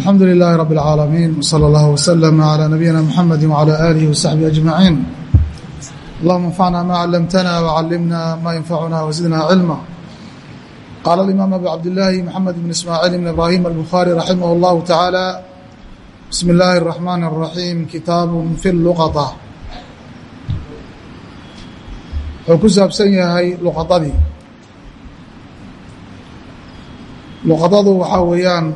alxamdu للh رب العاalمين وصلى الله وسلم على نبينا محمد وعلى آله وصحبه أجمعين اللهم انفعنا ما علمتنا وعلمنا ما ينفعنا وزدنا علما قال الإمام أبو عبد الله محمد بن إسماعيل بن إبراهيم البخاري رحمه الله تعالى بسم الله الرحمن الرحيم kitاab في اللqطة wuxuu ku saabsan yahay luqadadii luqadadu waxaa weeyaan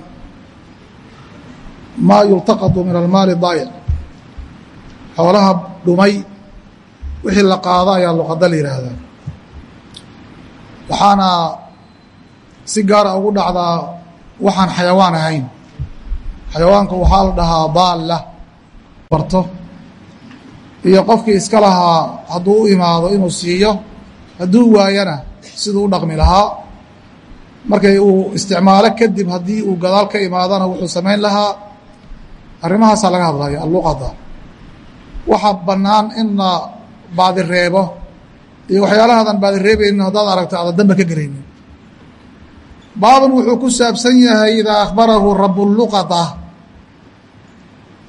maa yultaqطu min almaali daayic xoolaha dhumay wixii la qaado ayaa luqado la yidhaahdaa waxaana si gaara ugu dhacdaa waxaan xayawaan ahayn. Xayawaanka waxaa la dhahaa daalla barto iyo qofkii iska lahaa hadduu u imaado inuu siiyo hadduu waayana siduu u dhaqmi lahaa. Markay uu isticmaalo kadib haddii uu gadaal ka imaadona wuxuu samayn lahaa arrimahaasaa laga hadlaya alluqada waxaa bannaan in la baadi reebo iyo waxyaalahadan baadi reebaynin haddaad aragto aada damba ka gelaynin baabun wuxuu ku saabsan yahay idaa akhbarahu rabuluqada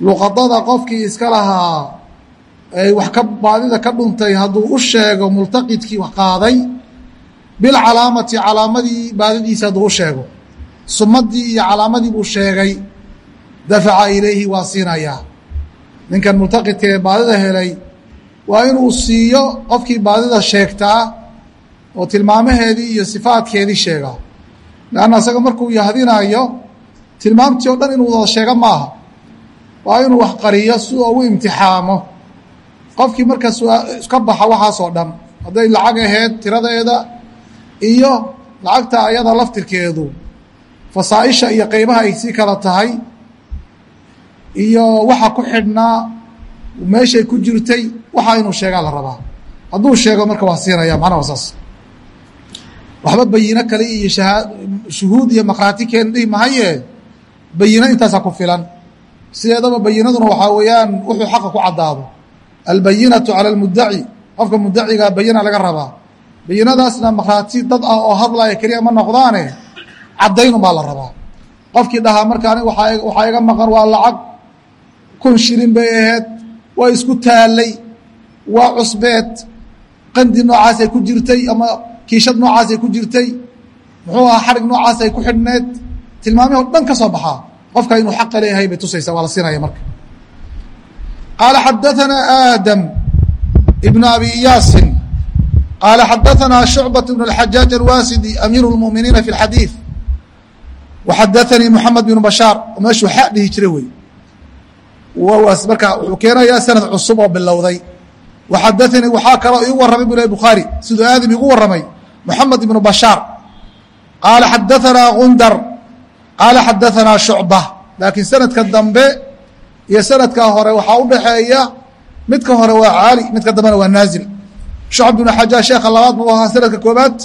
luqadada qofkii iska lahaa ay wax ka baadida ka dhuntay hadduu u sheego multaqidkii wax qaaday bilcalaamati calaamadii baadidiisa hadduu u sheego. Sumadii iyo calaamadii buu sheegay dafaca ilayhi waa siinayaa ninkan multaqidka ee baadida helay waa inuu siiyo qofkii baadida sheegtaa oo tilmaamaheedii iyo sifaadkeedii sheegaa leanna isaga markuu yahdinayo tilmaamtii o dhan inuu wada sheego maaha. Waa inuu wax qariyo si ugu imtixaamo. Qofkii marka ka baxa waxaasoo dhan. Hadday lacag ahayd tiradeeda iyo lacagta ayada laftirkeedu fasaaisha iyo qeybaha ay sii kala tahay iyo waxa ku xidhnaa meeshay ku jirtay waxa inuu sheegaa la rabaa. Hadduu sheego marka waa siinaya macnaha saas. Waxba bayino kale iyo shuhuud iyo makraati keen mahaye bayino intaasaa ku filan. Sideedaba bayinaduna waxaa weeyaan wuxuu xaqa ku caddaado. Albayinatu cala almudaci qofka mudaciga bayina laga rabaa. Bayinadaasna makraati dad ah oo hadlaya keliya ma noqdaane caddayn baa la rabaa. Qofkii dhahaa marka anig waxaa iga maqan waa lacag kun shilin bay ahayd waa isku taallay waa cusbeed qandi noocaasay ku jirtay ama kiishad noocaasay ku jirtay muxuu ahaa xarig noocaasay ku xidhneed tilmaamihii o dhan ka soo baxaa qofka inuu xaqa leeyahay bay tusaysaa waa la siinaya marka qaala xadaثana aadam ibn abi iyaasin qaala xadaثana shucbaة bn اxajaaج alwasidi amiiru اlmuminiina fi اxadiiث waxadaثanii moxamed bn bashaar meeshuu xa dhihi jira wey markaa wuxuu keenayaa sanad cusub oo bilowday. Waxadaanii waxaa kaloo iigu warramay bu leh bukhaari siduu aadim iigu warramay moxamed ibnu bashaar qaala xadaanaa gundar qaala xadaanaa shucba laakiin sanadka dambe iyo sanadka hore waxaa u dhaxeeya midka hore waa caali midka dambena waa naazil. Shucab ibnu xajaaj sheekha labaad buu ahaa sanadka koobaad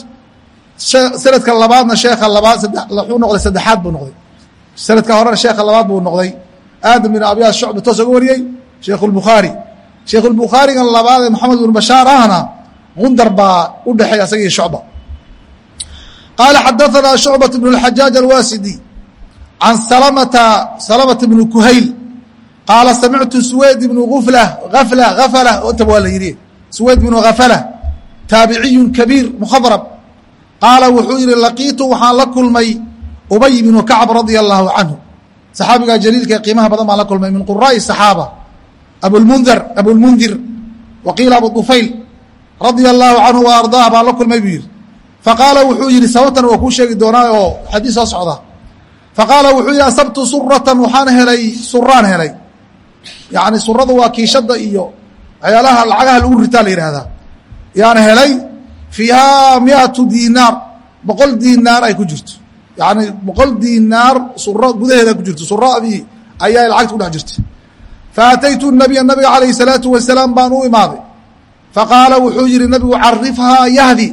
sanadka labaadna sheekha labaad wuxuu noqday saddexaad buu noqday. Sanadka horena sheekha labaad buu noqday aadam bin abyaas shucba toos uga wariyey sheikh اlbukhaari sheikh اlbukhaarigan labaad ee moxamed bnu bashaar ahna gundar baa u dhexeeya asagii shucba qaala xadaثanaa shucbaة bn اxajaaج alwasidi can salamata salamata bnu kuhayl qaala samictu suweyd bnu ufla afla afla intaba waa la yidhi suweyd bnu hafala taabiciyu kabiir mukhadrab qaala wuxuu yihi laqiitu waxaan la kulmay ubay bnu kacb radia allahu canhu saxaabiga jaliilka ee qiimaha badan baan la kulmay min quraa'i saxaaba. Abulmundir abulmundir wa qiila abu dufayl radia allahu canhu wa ardaah baan la kulmay buu yihi faqaala wuxuu yihi sababtan waa kuu sheegi doonaa oo xadiis soo socda. Faqaala wuxuu yihi asabtu suratan waxaan helay suraan helay. Yacni suradu waa kiishadda iyo waxyaalaha lacagaha lagu ritaa la yidhaahdaa. Yaan helay fiihaa miatu dinaar boqol dinaar ay ku jirto yacni boqol dinaar suro gudaheeda ku jirto. Suradii ayaa lacagta ku dhex jirta faataytu nabiya nabiga calayhi salaatu wasalaam baan u imaaday. Faqaala wuxuu yihi nabigu carifhaa yahdi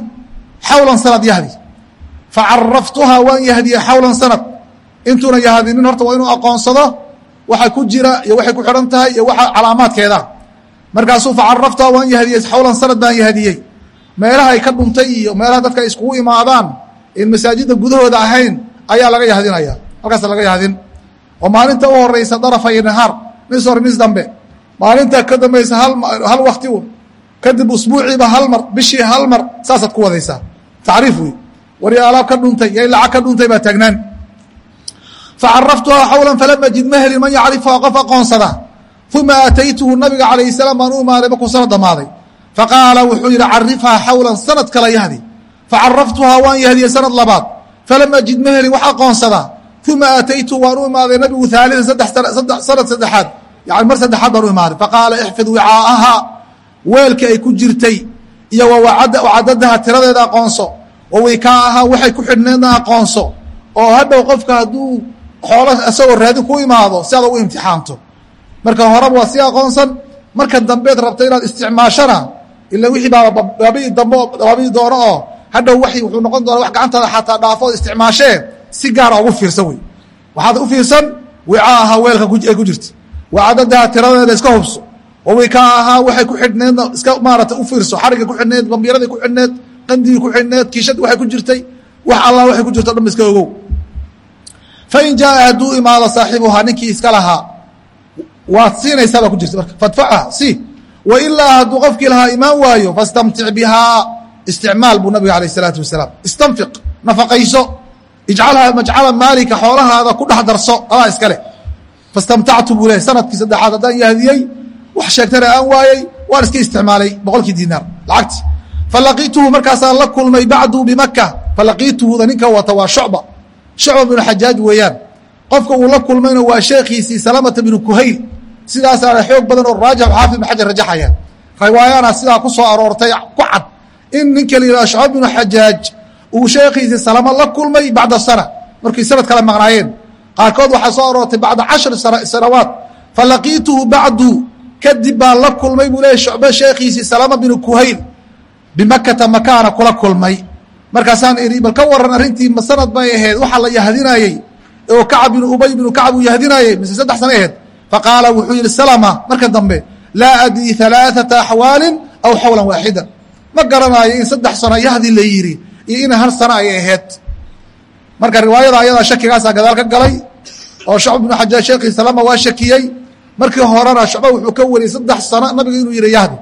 xawlan sanad yahdi. Facaraftuhaa waan yahdiyey xawlan sanad. Intuuna yahdinin horta waa inuu aqoonsado waxa ku jira iyo waxay ku xidhan tahay iyo waxa calaamaadkeeda. Markaasuu facaraftuhaa waan yahdiyey xawlan sanad baan yahdiyey meelaha ay ka dhuntay iyo meelaha dadka ay iskugu imaadaan masaajidda gudahooda ahayn ayaa laga yahdinaya. Halkaas laga yahdin. Oo maalinta u horeysa darafa iyo nahaar. Nis hore nis dambe. Maalinta ka dambaysa hal wakti kadib usbuuciiba hal mar bishii hal mar saasaad ku wadaysaa tacriif wey wari alaab ka dhuntay iyo lacag ka dhuntay baa taagnaan. Facaraftuhaa xawla falam ajid mahli man yacrifuhaa qof aqoonsada. Uma aataytuhu nabiga calayh salaam baan u imaaday markuu sanad dhammaaday. Faqaala wuxuu yidhi carifhaa xawlan sanad kala yahdi facaraftuhaa waan yahdiyey sanad labaad falam ajid mahli wax aqoonsada uma aataytuhu waan u imaaday nabigu haalian sanad saddexaad yani mar saddexaad baan u imaaday faqaala ixfid wicaa'ahaa weelkii ay ku jirtay iyo wacadadaha tiradeeda aqoonso wawikaaha waxay ku xidhneedna aqoonso oo hadhow qofka hadduu xoolo isagoo raadin ku imaado si aad u imtixaanto marka horeba waa si aqoonsan marka dambeed rabta inaad isticmaashana ila wixii baa baabii baabii doono oo hadhow wa wuxuu noqon doona wax gacantaada xataa dhaafood isticmaashee si gaara ugu fiirsan wey waxaad u fiirsan wicaaha weelka ay ku jirta. Wacadadaha tiradeeda iska hubso wawikaaha waxay ku xidhneedna iska maarata u fiirso xarigga ku xidhneed bambiiradii ku xidhneed qandigii ku xidhneed kiishadii waxay ku jirtay wax allah waxay ku jirto dhan iska ogow. Fain jaaa hadduu imaado saaxibuhaa ninkii iska lahaa waad siinaysaa baa ku jirta marka fadfacha si wa ilaa hadduu qofkii lahaa imaan waayo fastamtic bihaa isticmaal buu nabiga alayh isalaatu wasalaam. Istanfiq nafaqayso. Ijcalhaa majcala maalika xoolahaada ku dhex darso. Adaa iska leh. Fastamtactu buu leh sannadkii saddexaad haddaan yahdiyey wax sheegtana aan waayey waan iska isticmaalay boqolkii diinaar lacagti. Falaqiituhu markaasaan la kulmay bacdu bimaka falaqiituhuda ninka wata waa shucba. Shucba binu xajaaj weeyaan. Qofka uu la kulmayna waa sheekhiisii salamata binu kuhayl. Sidaasaana xoog badan oo raajix xaafid ibn xajar rajaxaya riwaayana sidaa ku soo aroortay ku cad in ninka la shucba binu xajaaj uu sheekhiisii salamo la kulmay bacda sana. Markay sanad kale maqnaayeen. Qaarkood waxaa soo aroortay bacda cashri sanawaat falaqiituhu bacdu kadib baan la kulmay buu leeyahy shucbe sheekhiisii salama binu kuhayl. Bimakata makaana kula kulmay. Markaasaan idhi bal ka waran arrintii ma sanad bay ahayd waxaa la yahdinayey oo kacab binu ubay binu kacab uu yahdinayey mise saddex sana ahayd faqaala wuxuu yihi salama marka dambe laa adrii alaaثata axwaalin aw xawlan waaxidan ma garanaayo in saddex sano yahdi la yidhi iyo in hal sano ay ahayd. Marka riwaayada ayadaa shakigaasaa gadaal ka galay oo shucb binu xajaaj sheekii salama waa shakiyey. Markii horena shucba wuxuu ka wariyey saddex sano nabiga inuu yihi yahdi.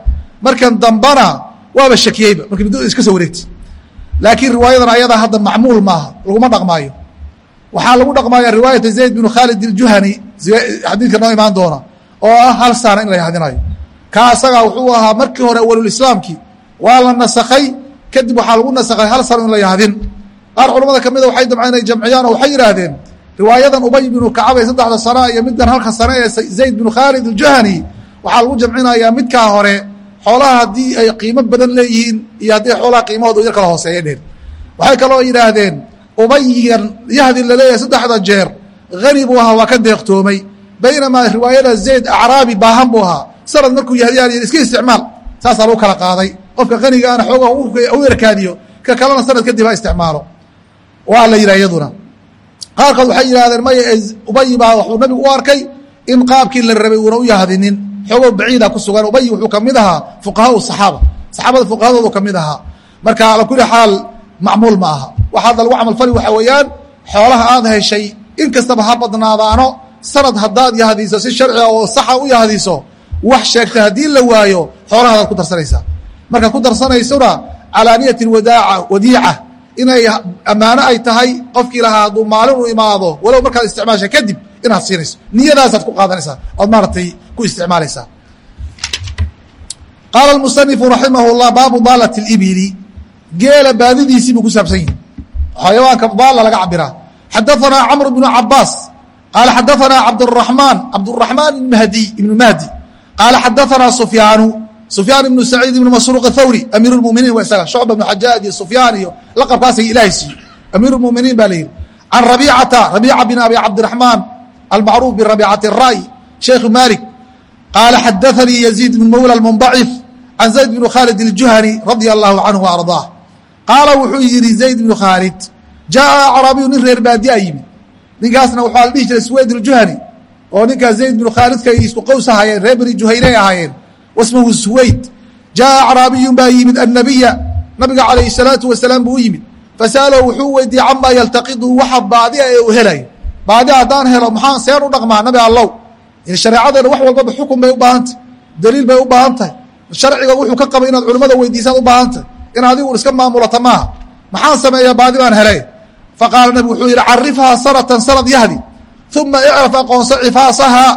Markan dambana waaba shakiyeyba markii muddada iska soo wareegtay. Laakiin riwaayadan ayadaa hadda macmuul maaha laguma dhaqmaayo. Waxaa lagu dhaqmaaya riwaayata zayd binu khaalid iljuhani xadiidka noo imaan doona oo ah hal saana in la yahdinayo kaa asagaa wuxuu ahaa markii hore awalulislaamkii waa la nasakhay kadib waxaa lagu nasakhay hal sano in la yahdin qaar culamada ka mida waxay damceen inay jamciyaan oo waxay yidhaahdeen riwaayadan ubay binu kacab ee saddexda sano iyo middan halka sano ee zayd binu khaalid iljuhani waxaa lagu jamcinayaa midkaa hore xoolaha haddii ay qiimo badan leeyihiin iyo haddii xoolaha qiimahooda yar kala hooseeya dheen waxay kaloo yidhaahdeen ubayigan yahdi la leeyahay saddexda jeer hani buu ahaa waa ka deeqtoomay. Baynamaa riwaayada zayd acraabi baahan buu ahaa. Sanad markuu yahdiyaan iska isticmaal. Saasaa lagu kala qaaday qofka hanigaana xoogaha u yarkaadiyo ka kalena sanad kadib ha isticmaalo. Waa la yidhah iyaduna. Qaarkood waxay yidhahdeen maya ubayi baa waxuu nabigu u arkay in qaabkii la rabay uuna u yahdinin. Xoogo baciida ku sugan ubayi wuxuu ka ahaa fuqahaa saxaaba. Saxaabada fuqahadoodu ka ahaa. Marka ala kuli xaal macmuul ma aha. Waxa hadda lagu camalfali waxaa weeyaan xoolaha aad heshay in kastaba ha badnaadaano sanad haddaad yahdiiso si sharciga oo saxa u yahdiiso wax sheegta haddii la waayo xoolahadaad ku darsanaysaa markaad ku darsanaysuna calaaniyati wadiica. Inay ammaano ay tahay qofkii lahaa hadduu maalin u imaado walow markaad isticmaasha kadib inaad siinayso. Niyadaasaad ku qaadanaysaa oad maaratay ku isticmaalaysaa. Qaala musanifu raximah llah baabu daalati ibili geela baadidiisii buu ku saabsan yihi xayawaanka daalla laga cabiraa xadaanaa camr bnu cabaas qaala xadaanaa cabduramaan cabduraxmaan ibn mahdi qaala xadaanaa sufyaanu sufyaan ibnu saciid ibnu masruuq athawri amiir muminiin wa isaga shucba ibnu xajaaj iyo sufyaan iyo laqabkaasay ilaahay siiye amiir muminiin baa layidhi can rabiicata rabiica bin abi cabdiraxmaan almacruuf birabiicati ray sheikhu maalik qaala xadaanii yaziid ibn mawla almunbacif can zayd bn khaalid اljuhani radia allahu canhu wa ardaah. Qaala wuxuu yidhi zayd bnu khaalid jaaa acraabiyu nin reer baadiyaa yimid. Ninkaasna waxaa la dhihi jiray sweyd aljuhani oo ninkaa zayd bnu khaalidka isku qowsahayeen reer bani juhaynay ahaayeen wasmuhu suwayd. Jaaa acraabiyun baa yimid annabiya nabiga calayhi salaatu wasalaam buu u yimid. Fasa'alahu wuxuu weydiiyey camaa yaltaqidu waxa baadi a ee uu helayo baadi haddaan helo maxaan seen u dhaqmaa nabi allow shareecadeena wax walbaba xukun bay u baahantahy daliil bay u baahan tahay sharciga wuxuu ka qaba inaad culimmada weydiisaad u baahan tahay in adigu iska maamulata maaha. Maxaan sameeyaa baadi baan helay? Faqaala nabigu wuxuu yidhi carifhaa sanatan sanad yahdi uma icraf aqoonso cifaasahaa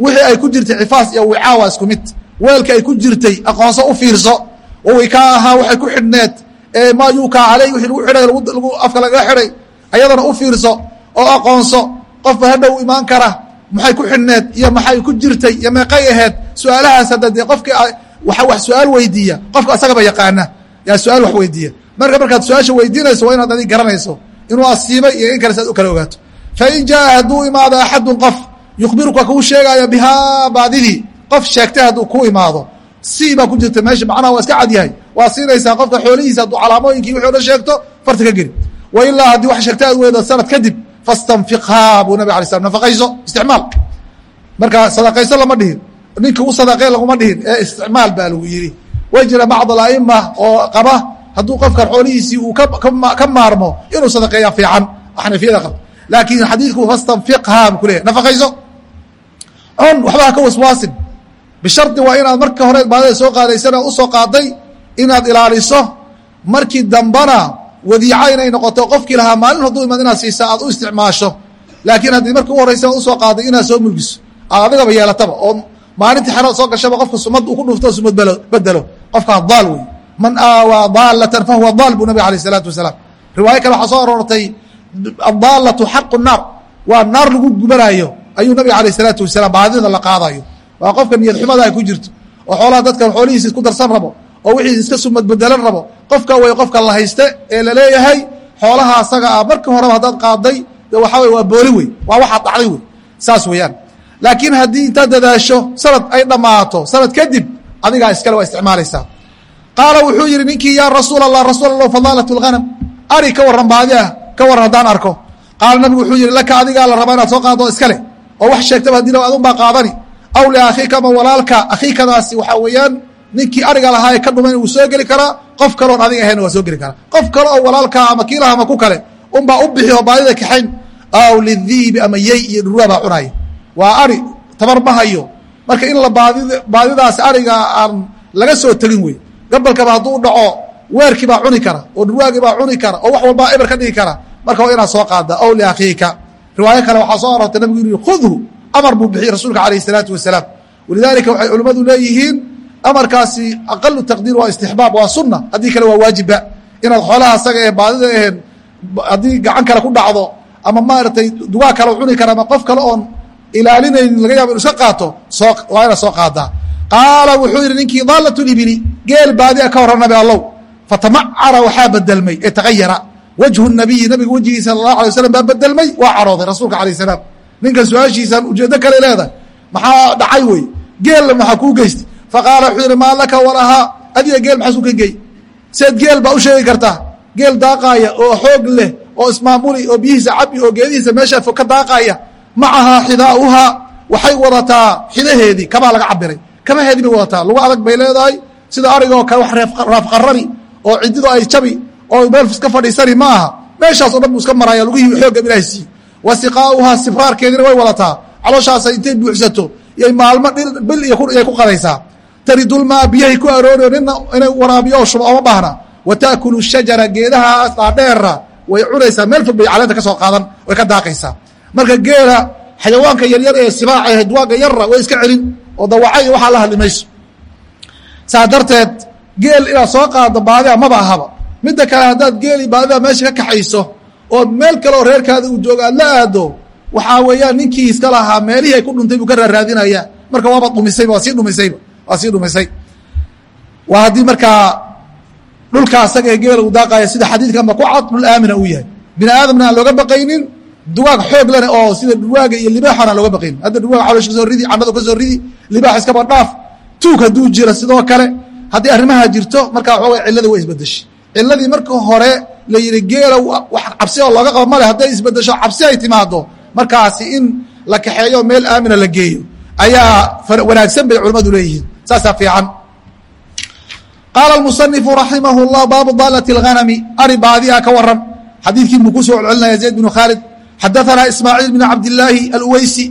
wixii ay ku jirtay cifaas iyo wicaa waa isku mid weelka ay ku jirtay aqoonso u fiirso wawika ahaa waxay ku xidhneed ee maa yuukaa caley wixii lagu xidhay lagu afka lagaga xidhay ayadana u fiirso oo aqoonso qofba hadhow imaan kara maxay ku xidhneed iyo maxay ku jirtay iyo meeqay aheyd su'aalahaas hadda dee qofkii wax su'aal weydiiya qofka asagaba yaqaana yaa su'aal wax weydiiya. Marka markaad su'aasha weydiinayso waa inaad adig garanayso inuu asiibay iyo in kale si u kala ogaato. Fain jaa hadduu imaado axadun qof yukhbiruka kuu sheegaayo bihaa baadidii qof sheegtay hadduu ku imaado si baa ku jirta meesha macnaha waa iska cadyahay waa siinaysaa qofka xoolihiisa hadduu calaamooyinkii wixi o dhan sheegto farta ka geli. Wa ilaa haddii wax sheegtay aad weydo sanad kadib fastanfiqhaa buu nabig alay slam nafaqayso isticmaal. Marka sadaqayso lama dhihin. Ninkii u sadaqey laguma dhihin ee isticmaal baa lagu yidhi. Way jira bacd alaima oo qaba hadduu qofkan xoolihiisii uu ka maarmo inuu sadaqeeya fiican. Xanafiyada qaba laakiin xadiidku fastanfiqhaa buu kuleyahy nafaqayso. On waxba ha ka waswaasin bishardi waa inaad marka hore baadida soo qaadaysana u soo qaaday inaad ilaaliso. Markii dambana wadiica inay noqoto qofkii lahaa maalin hadduu imaad inaad siisa aad u isticmaasho. Laakiin haddii marka u horeysa u soo qaaday inaad soo mulgiso aad adigaba yeelataba oo maalintii xerada soo gashaba qofka sumad uu ku dhufto sumad bedelo qofkaa daal wey man aawaa daalatan fahuwa daal buu nabig alayh isalaatu wasalaam. Riwaayo kale waxaa soo aroortay adaalatu xaqu naar. Waa naar lagu gubanaayo. Ayuu nabig alayh isalaatu wasalaam baadida la qaadayo waa qofka niyad xumada ay ku jirto. Oo xoolaha dadka xoolihiisa isku darsan rabo oo wixii iska sumad bedelan rabo. Qofka way qofka la hayste ee la leeyahay xoolaha asaga ah marka horeba haddaad qaaday de wey waa booli wey waa waxaad dhacday wey saas weeyaan. Laakiin haddii intaad dadaasho sanad ay dhammaato sanad kadib adigaa iskale waa isticmaalaysaa. Qaala wuxuu yidhi ninkii yaa rasuul allah rasuul allah fadaalat lghanam ari ka warran baadi ah ka warran haddaan arko. Qaala nabigu wuxuu yidhi laka adigaa la rabaa inaad soo qaado iskale oo wax sheegtaba haddii adun baa qaadani aw liakhiika ama walaalka. Akhiikadaasi waxaa weeyaan ninkii ariga lahaa ee ka dhumayn wuu soo geli karaa qof kaloon adiga ahayn waa soo geli karaa qof kale oo walaalkaa ama kiilaha ama ku kale unbaa u bixi oo baadida kaxayn aw lidiibi ama yey iyo dhurwaa baa cunaya waa ari tabar ma marka in la baadi baadidaas ariga aan laga soo tegin wey gabalkaba hadduu dhaco weerkii baa cuni kara oo dhurwaagii baa cuni kara oo wax walbaa eber ka dhigi kara. Marka waa inaad soo qaada aw liakhiika riwaayo kale waxaa soo aroortay nabigu inu khudhu amar buu bixiyey rasuulka alayh isalaatu wasalaam. Walidaalika waxay culimmadu leeyihiin amarkaasi aqalu taqdiir waa istixbaab waa sunna. Haddii kale waa waajibba inaad xoolaha asaga ee baadida aheen haddii gacan kale ku dhacdo ama maaragtay dugaa kale cuni kara ama qof kale oon ilaalinaynin laga yaabo inu iska qaato soo waa inaad soo qaadaa. Qaala wuxuu yidhi ninkii daalat libili geel baadi a ka warran nabi allow. Fatamacara waxaa bedelmay ee tagayara wajhu nabiyi nabiga wejigiisa sala allahu alay waslam baa bedelmay waa carooday rasuulka alayh salaam ninkan su'aashiisaan ujeeddo kale leedahay. Maxaa dhacay wey? Geella maxaa kuu geystay? Faqaala wuxuu yidhi maa laka walahaa adiga geel maxaa su ka gey seed geel baa u sheegi kartaa. Geel daaqaaya oo xoog leh oo ismaamuli oo biyihiisa cabi oo geedihiisa meeshaa ka daaqaaya macahaa xidaauhaa waxay wadataa xidaheedii kabaa laga cabiray kabaheedii bay wadataa. Lagu adag bay leedahay. Sida ariga oo kale wax raafqarari oo cididu ay jabi oo meel iska fadhiisani ma aha. Meeshaas o dhan buu iska maraya. Lugihii xoogga ilaah siiye wa siqaauhaa way wadataa calooshaasa intay buuxsato. Yay maalmo bil iyay ku qadaysaa taridulmaa biyahay ku arooriyo nina inay waraabiyo oo shubo oma baahna wa shajara geedahaas dhaadheera way cunaysaa meel fog bay caleenta ka soo qaadan. Way ka daaqaysaa. Marka geela xayawaanka yaryar ee sibaaca ee duwaaga yarra way iska celin oo dawaca iyo waxaa la hadli saa darteed geel inaad soo qaado baadida maba ahaba. Midda kale haddaad geeli baadida meesha ka kaxayso oo meel kale oo reerkaada uu joogo aad la aado waxaa weeyaan ninkii iska lahaa meelihii ay ku dhuntay buu ka raaraadinaya. Marka waaba dhumisayba waa sii dhumisayba waa sii dhumisay. Waa haddii markaa dhulka asaga ee geela uu daaqaya sida xadiidkanba ku cad dhul aamina uu yahay. Bini aadamna aan looga baqaynin duwaag xoog lene oo sida dhurwaaga iyo libaaxan aan looga baqaynin. Hadda dhurwaaga calosh ka soo ridi candhadu ka soo ridi libaax iskaba dhaaf tuug hadduu jiro sidoo kale. Haddii arrimaha jirto markaa waxaa way cilladii way isbedeshay ciladii marka hore la yihi geela wax cabsi oo looga qabo male hadday isbedesho cabsi ay timaado markaasi in la kaxeeyo meel aamina la geeyo ayaa wanaagsan bay culimmadu leeyihiin saasaa fiican qaala اmusanifu raximah اllah baabu daalati اlghanami ari baadiha ka waran xadiidkii buu ku soo celcelinaya zayd binu khaalid xadaثana ismaaciil bn cabdilaahi alweysi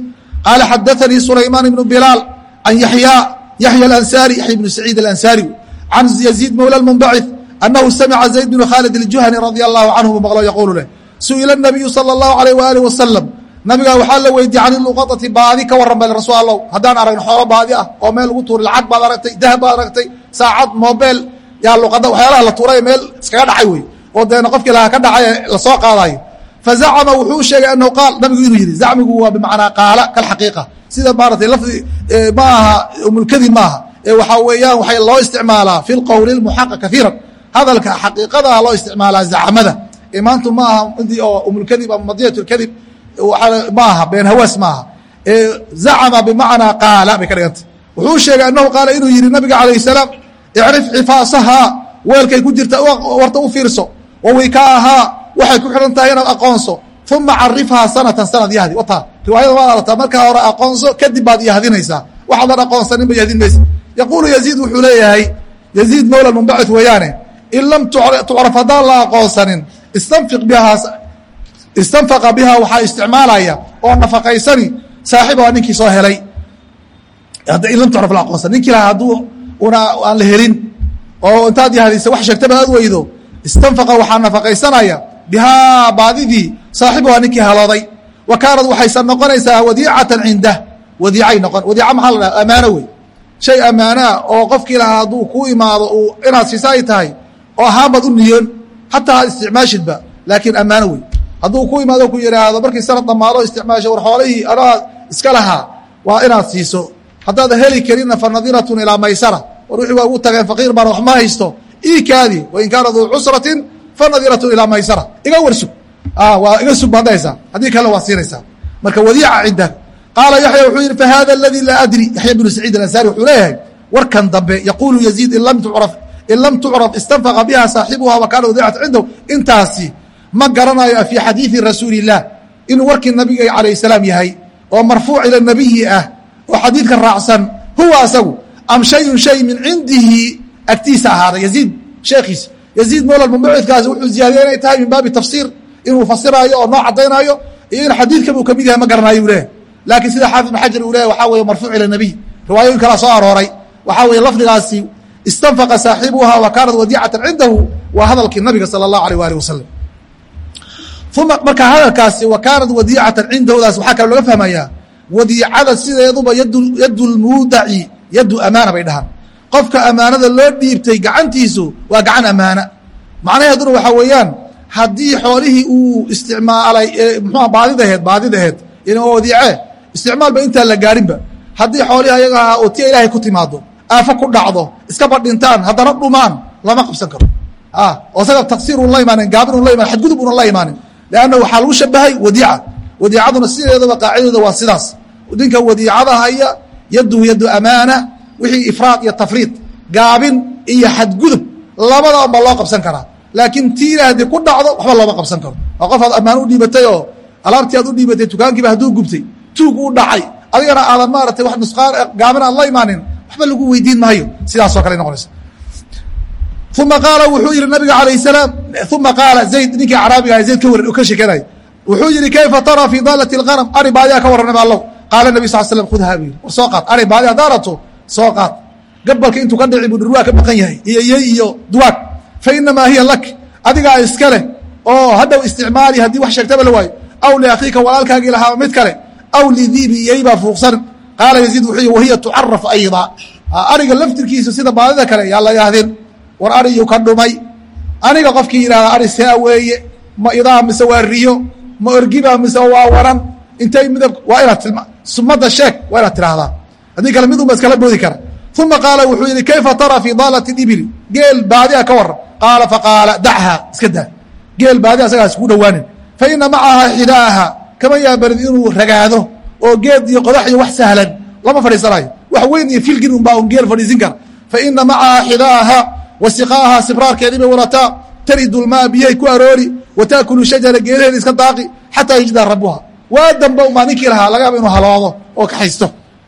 qaala xadaثanii sulaymaan ibnu bilaal can yaxya yaxya alansaari yaxya bnu saciid alansaari can yaziid mowla munbacid anahu samica zayd bnu khaalid اljuhani radi allahu canhu bu maqlo yaquulu leh su'ila nabiyu salى اllahu alayh waalih wasalam nabigaa waxaa la weydiye can luqadati baadi ka warran bal rasuul allow haddaan aragno xoolo baadi ah oo meel lagu tuuray lacag baad aragtay dahab baad aragtay saacad mobel yaa luqada waxyaalaha la tuuray meel iskaga dhacay wey oo deena qofkii lahaa ka dhacay lasoo qaadayo fazacama wuxuu sheegay anahu qaal nabigu inuu yidhi zacmigu waa bimacnaa qaala kalxaqiiqa sida maaratay lafdi ma aha mulkadii maaha ee waxaa weeyaan waxay loo isticmaalaa fi lqowli lmuxaqaq kaiiran hadalka xaqiiqadaha loo isticmaalaa zacmada ee maantu ma aha midii oo umulkadib ama madiyat lkadib ma aha been hawaas maaha ee zacama bimacnaa qaala bay ka dhigantay. Wuxuu sheegay anahu qaala inuu yidhi nabiga calayh salaam icrif xifaasahaa weelkay ku jirta warta u fiirso wawikaahaa waxay ku xidhan tahay inaad aqoonso uma carifhaa sanatan sanad yahdi. Wata riwaayada waad aragtaa markaa hore aqoonso kadib baad yahdinaysaa waxaadan aqoonsaninba yahdin maysa yaquulu yaziid wuxuu leeyahay yaziid mowla munbacid weeyaane in lam tucraf haddaan la aqoonsanin istanfaqa bihaa waxaa isticmaalaya oo nafaqaysani saaxiibaa ninkii soo helay in lam tucraf la aqoonsan ninkii lahaa hadduu una aan la helin oo intaad yahdisa wax sheegtaba aad weydo istanfaqa waxaa nafaqaysanaya bihaa baadidii saaxibuhaa ninkii halooday wa kaanad waxaysan noqonaysaa wadiicatan cindah wadiicay noqon wadiica maxaa la dhaha amaano wey shay ammaanaa oo qofkii lahaa hadduu kuu imaado uu inaad siisa ay tahay oo ahaanbaad u niyoon xataa ha isticmaashidba laakiin ammaano wey hadduu ku imaado ku yidhaahdo markii sanad dhammaado isticmaasho war xoolihii anaa iska lahaa waa inaad siiso. Haddaad heli karinna fa nadiratun ilaa maysara war wixii waa ugu tageen faqiir baana wax ma haysto ii kaadi wain kaana duu cusratin fa nadiratun ilaa maysara. Iga warsug waa iga sug baad dhahaysaa. Haddii kalena waa siinaysaa. Marka wadiica cindak qaala yaxya wuxuu yidhi fahada aladii laa adri. Yaxya bnu saciid alansaari wuxuu leeyahay warkan dambe yaquulu yaziid in lam tucraf in lam tucraf istanfaqa biha saaxibuha wa kaana wadiicata cindahu intaasi ma garanayo fii xadiidi rasuuli illah inuu warkii nabiga calayh salaam yahay oo marfuuc ila nabiyi ah oo xadiidka raacsan huwa asagu am shayun shay min cindihi agtiisa ahaaday yaziid sheekhiisa yaziid mowla mumbacidkaasi wuxuu ziyaadiyey inay tahay min baabi tafsiir inuu fasiraayo oo noo cadaynaayo iyo in xadiidkan uu ka mid yahay ma garanayo u leeyahy laakiin sida xaafid ibn xajar uu leyahy waxaa weye marfuuc ila nabiy riwaayooyin kalaa soo arooray waxaa weeye lafdigaasi istanfaqa saaxibuha wa kaanat wadiicatan cindahu waa hadalkii nabiga sala allahu alيh waalih wasalam uma marka hadalkaasi wa wadiicatan cindahudaas waxaa kale looga fahmayaa wadiicada sideeduba yadu lmuudaci yaddu amaana bay dhahaan. Qofka amaanada loo dhiibtay gacantiisu waa gacan amaana. Macnaheeduna waxaa weeyaan haddii xoolihii uu isticmaalay mxua baadidaheed baadidaheed waa wadiice isticmaalba intaan la gaarinba. Haddii xoolihii ayaga ahaa oo ilaahay ku timaado aafo ku dhacdo iskaba dhintaan haddana dhumaan lama qabsan karo. Oo isaga taksiir un la imaanin gaabin un la imanin xadgudub unan la imaanin. Leanna waxaa lagu shabahay wadiica. Wadiicaduna sideedaba qaacidada waa sidaas. Ninka wadiicada haya yadduhu yaddu amaana wixii ifraad iyo tafriid gaabin iyo xadgudub labada loo qabsan karaa. Laakiin tii ilaah haddii ku dhacdo waxba looma qabsan karo. Waa qof aad ammaan u dhiibatay oo alaabtii aad u dhiibatay dukaankiiba hadduu gubtay tuug uu dhacay. Adigana aadan maaratay wax nusqaan gaabin aan la imaanin waxba lagu weydiin maayo. Sidaasoo kale noqonaysa. Uma qaala wuxuu yihi nabiga alayh salaam uma qaala zayd ninkii caraabiga ah zayd ka waran ka sheekanay wuxuu yihi kayfa taraa fii daalati اlqanam ari baadiyaa ka warranaba allow qaala nabi sal slam khudhaa buu yidhi. War soo qaad ari baadi haddaa rabto soo qaad. Gabalka intuu ka dhici buu dhurwaa ka maqan yahay. Iyo yey iyo duwaag. Fa inamaa hiya lak adigaa iska leh oo hadhow isticmaali haddii wax sheegtaba la waayo. Aw liakhiika walaalkaagii lahaa mid kale. Aw lidiibi iyeybaa fuuqsan qaala yaziid wuxuu wahiya tucaraf ayda ariga laftirkiisa sida baadida kale yaa la yahdin war ariyu ka dhumay aniga qofkii yidhahda ari sea weeye ma idaa mise waa riyo ma orgiba mise waa waran intay midab waa inaad tilma sumada sheeg waa inaad tidhaahdaa haddii kale mid unba iskala boodi kara uma qaala wuxuu yihi kayfa taraa fii daalati ibili geel baadiya ka waran qaala faqaala dachaa iska daa geel baadi asagaas ku dhowaanin fa ina macahaa xidaaha kama yaabarin inuu ragaado oo geed iyo qodax iyo wax sahlan lama fadhiisanayo. Wax weyn iyo filgin unbaa un geel fadhiisin kara. Fa ina macahaa xidaaha wasiqaaha sibraarkeedii bay wadataa. Taridu lmaa biyay ku aroori wa taakulu shajara geelaheeda iska daaqi xataa yajdaa rabuha waa dambe umaa ninkii lahaa laga yaaba inuu haloodo oo kaxaysto.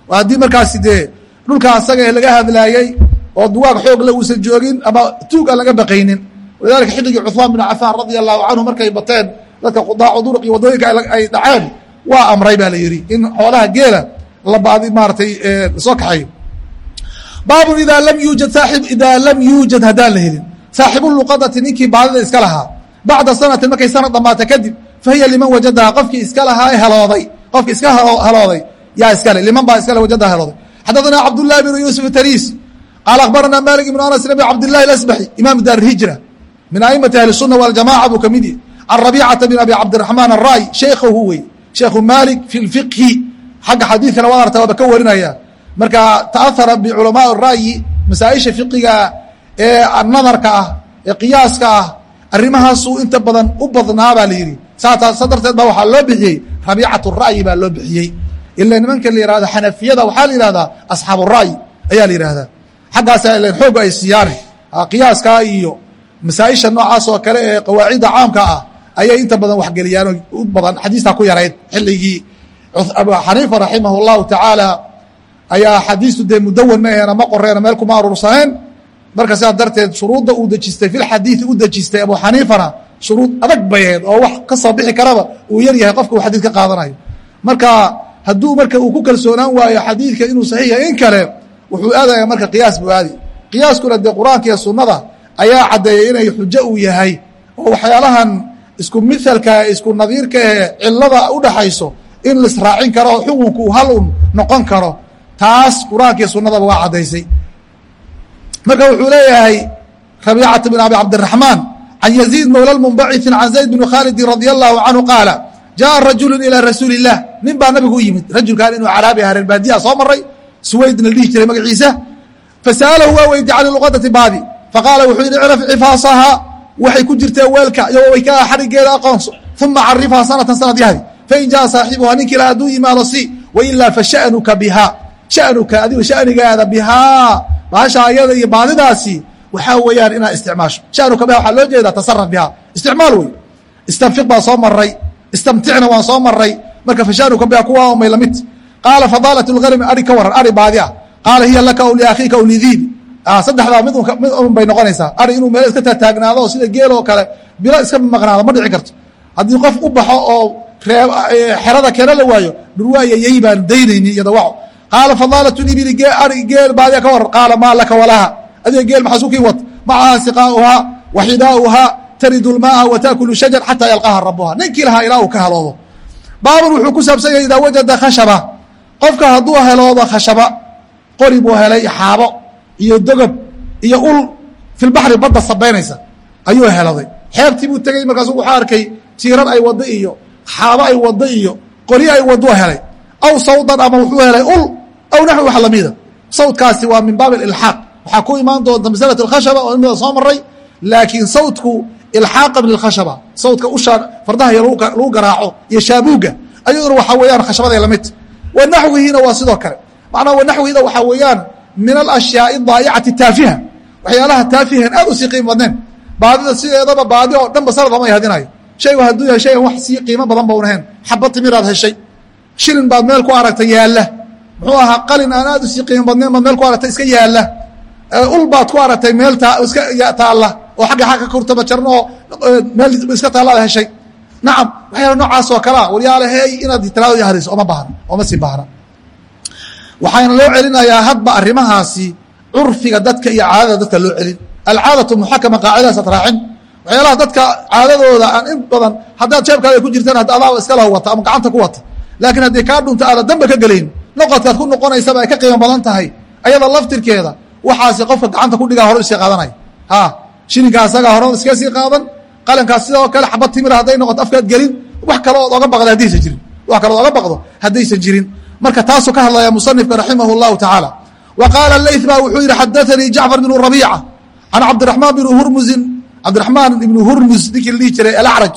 Haddii markaasi dee dhulka asaga laga hadlaayey oo duwaag xoog le uusan joogin ama tuug aan laga baqaynin. Walidalika xilligii cuثmaan bin cafaan radia allahu canhu markay bateen dadka qudaacu duruq iyo waddooyinka ay dhaceen waa amray baa la yidhi in xoolaha geela la baadi maaratay soo kaxeeyo baabun idaa lam yuujad saaib idaa lam yuujad haddaan la helin saaxibuluqadati ninkii baadida iska lahaa bacda sanatin markay sanad dhammaata kadib fa hiya liman wajadaha qofkii iska lahaa ee helooday qofkii iska helooday yaa iskale liman baa iskale wajadaha helooday xadaثna cabdالlahi bn yuusuf tariis qaala akhbarana malik ibn anas bn cabdillahi اasbaxi imam daar hijra min aimati ahli الsuna waljamaca buu kamid yahi can rabicata bn abi cabdiraxmaan aلra'y sheekhu wey sheekhu malik fi اlfiqhi xagga xadiidkana waad arta ka warinaya. Marka taahara biculamaa ra'yi masaaisha fiqiga ee nadarka ah ee qiyaaska ah arrimahaasuu inta badan u badnaa baa la yidhi. Saa darteed ba waxaa loo bixiyey rabiicat ra'yi baa loo bixiyey. Ila nimanka la yihahdo xanafiyada waxaa la yihahdaa asxaabu ra'yi ayaa la yihahdaa xaggaasa ilan xooga ay siiyaan qiyaaskaa iyo masaaisha noocaas oo kale ee qawaacidda caamka ah ayay inta badan waxgeliyaan u badan xadiistaa ku yarayd. Xilligii abu xaniifa raximah اllahu tacaala ayaa xadiistu dee mudawan ma aheena ma qoreena meel kuma aruursaneen marka sidaa darteed shuruudda uu dejistay fi lxadiidi u dejistay abu xaniifana shuruud adag bay aheed oo wax ka bixi karaba uu yar qofka uu xadiid ka qaadanayo. Marka hadduu marka uu ku kalsoonaan waayo xadiidka inuu saxiix in kale wuxuu aadaya marka qiyaas buu aadi. Qiyaaskuna dee qur'aanka iyo sunnada ayaa caddeeyay inay xujo uu yahay oo waxyaalahan isku mialka isku nadiirka ee cilada udhaxayso in lisraacin karo oo xukunku hal un noqon karo taas qur'aankii sunadaba waa caddaysay. Marka wuxuu leeyahay rabiicata bin abi cabdiraxmaan can yaziid mowla munbacithin can zayd bni khaalidin radia allahu canhu qaala jaaa rajulu ilaa rasuuli illah nin baa nabigu u yimid rajulkaan inuu caraabi aha reer baadiyaa soo maray suwaydna la dhihi jiray magaciisa fasa'alahu waa weydi can luqadati baadi faqaala wuxuu yidhi craf cifaasaha waxay ku jirtee weelka iyo waykaa xarigeeda aqoonso. Uma carifhaa sanatan sanad yahdi fain jaءa saaxibuhaa ninkii la hadduu yimaado si wailaa fashanuka bihaa. Shanuka adigu shanigaada bihaa. Baasha ayada iyo baadidaasi waxaa weeyaan inaad isticmaasho. Shanuka biha waxaa loo jeedaa tasaraf bihaa. Isticmaal wey istanfiq baa soo maray istamticna waan soo maray marka fashanuka biha kuwa may la mid qaala fadaalat lgarmi ari ka waran ari baadi ah qaala hiya laka liakhiika aw saddexdaa mid un bay noqonaysaa. Ari inuu meel iska taataagnaado sida geel oo kale bilo iska maqnaado ma dhici karto. Haddii qof u baxo oo xerada keena la waayo dhurwaaya yey baan daynayni iyo dawaco qaala fadaalatu ibili ari geel baadiya ka waran qaala maa laka walaha adiga geel maxaa sukii wat? Macaha siqaauhaa wa taridu lmaaa wa shajar xataa yalqaha rabuha ninkii lahaa ilaa uu ka heloodo baabun wuxuu ku saabsan yahay idaa wajada khashaba. Qofka hadduu heloodo khashaba qori buu helay xaabo iyo dogob iyo ul filbaxri badda sabaynaysa ayuu helooday xeebtii buu tegey markaasu wuxuu arkay jiirar ay wado iyo xaabo ay wado iyo qori ay wado helay. Aw sawdan ama wuxuu helay ul aw naxwi wax lamida sawdkaasi waa min baab ilxaaq. Waxaa ku imaan doonta masalat اkhashaba oo imida soo maray laakiin sawdku ilxaaqa min اkhashaba sawdka usha fardaha iyo lagu garaaco iyo shaabuuga ayaduna waxaa weeyaan khashabada la mid wa naxwihina waa sidoo kale. Macnaa wa naxwihina waxaa weeyaan min alashyaai daayicati taafiha waxyaalaha taafihan aad u sii badneen baadida sideedaba baadi oo dhanba sanad lama hadinayo shaygu hadduu yahay shaygan wax sii qiimo badan ba unahayn xaba timiraad heshay shilin baad meel ku aragtay yaalla muxuu ahaa qalin aan aad u sii qiimo badnayn baad meel ku aragtay iska yaalla ul baad ku aragtay meel iska taalla oo agga agga ka kurtaba jarn oo meel iska taallada heshay nacam waxyaala noocaas oo kalea waryaale inaad tiraado hariso oma baahna oma sii baahna waxaana loo celinayaa hadba arrimahaasi curfiga dadka iyo caadada dadka loo celin. Alcaadatu muxakama qaacidadaasad raacin. Waxyaalaha dadka caadadooda aan in badan haddaad jeebkaada ku jirtaan hadda adaaba iskala wata ama gacanta ku wata. Laakiin haddii kaa dhunta aada damba ka gelayn noqodkaad ku noqonaysaba ay ka qiimo badan tahay. Ayada laftirkeeda waxaasi qofka gacanta ku dhigaa hore iska qaadanaya ha shilinka asagaa hore iska sii qaadan. Qalankaas sidoo kale xabad timira hadday noqoto afkaad gelin. Wax kale ood oga baqda haddaysan jirin. Wax kale ood oga baqdo haddaysan jirin marka taasuu ka hadlaya musanifka raximah اllahu tacaala wa qaala leyth ba wuxuu yihi xadaanii jacfar bnu rabiica can cabdiraxmaan bn hurmusin cabdiraxmaan ibnu hurmus ninkii la dhihi jiray alacraj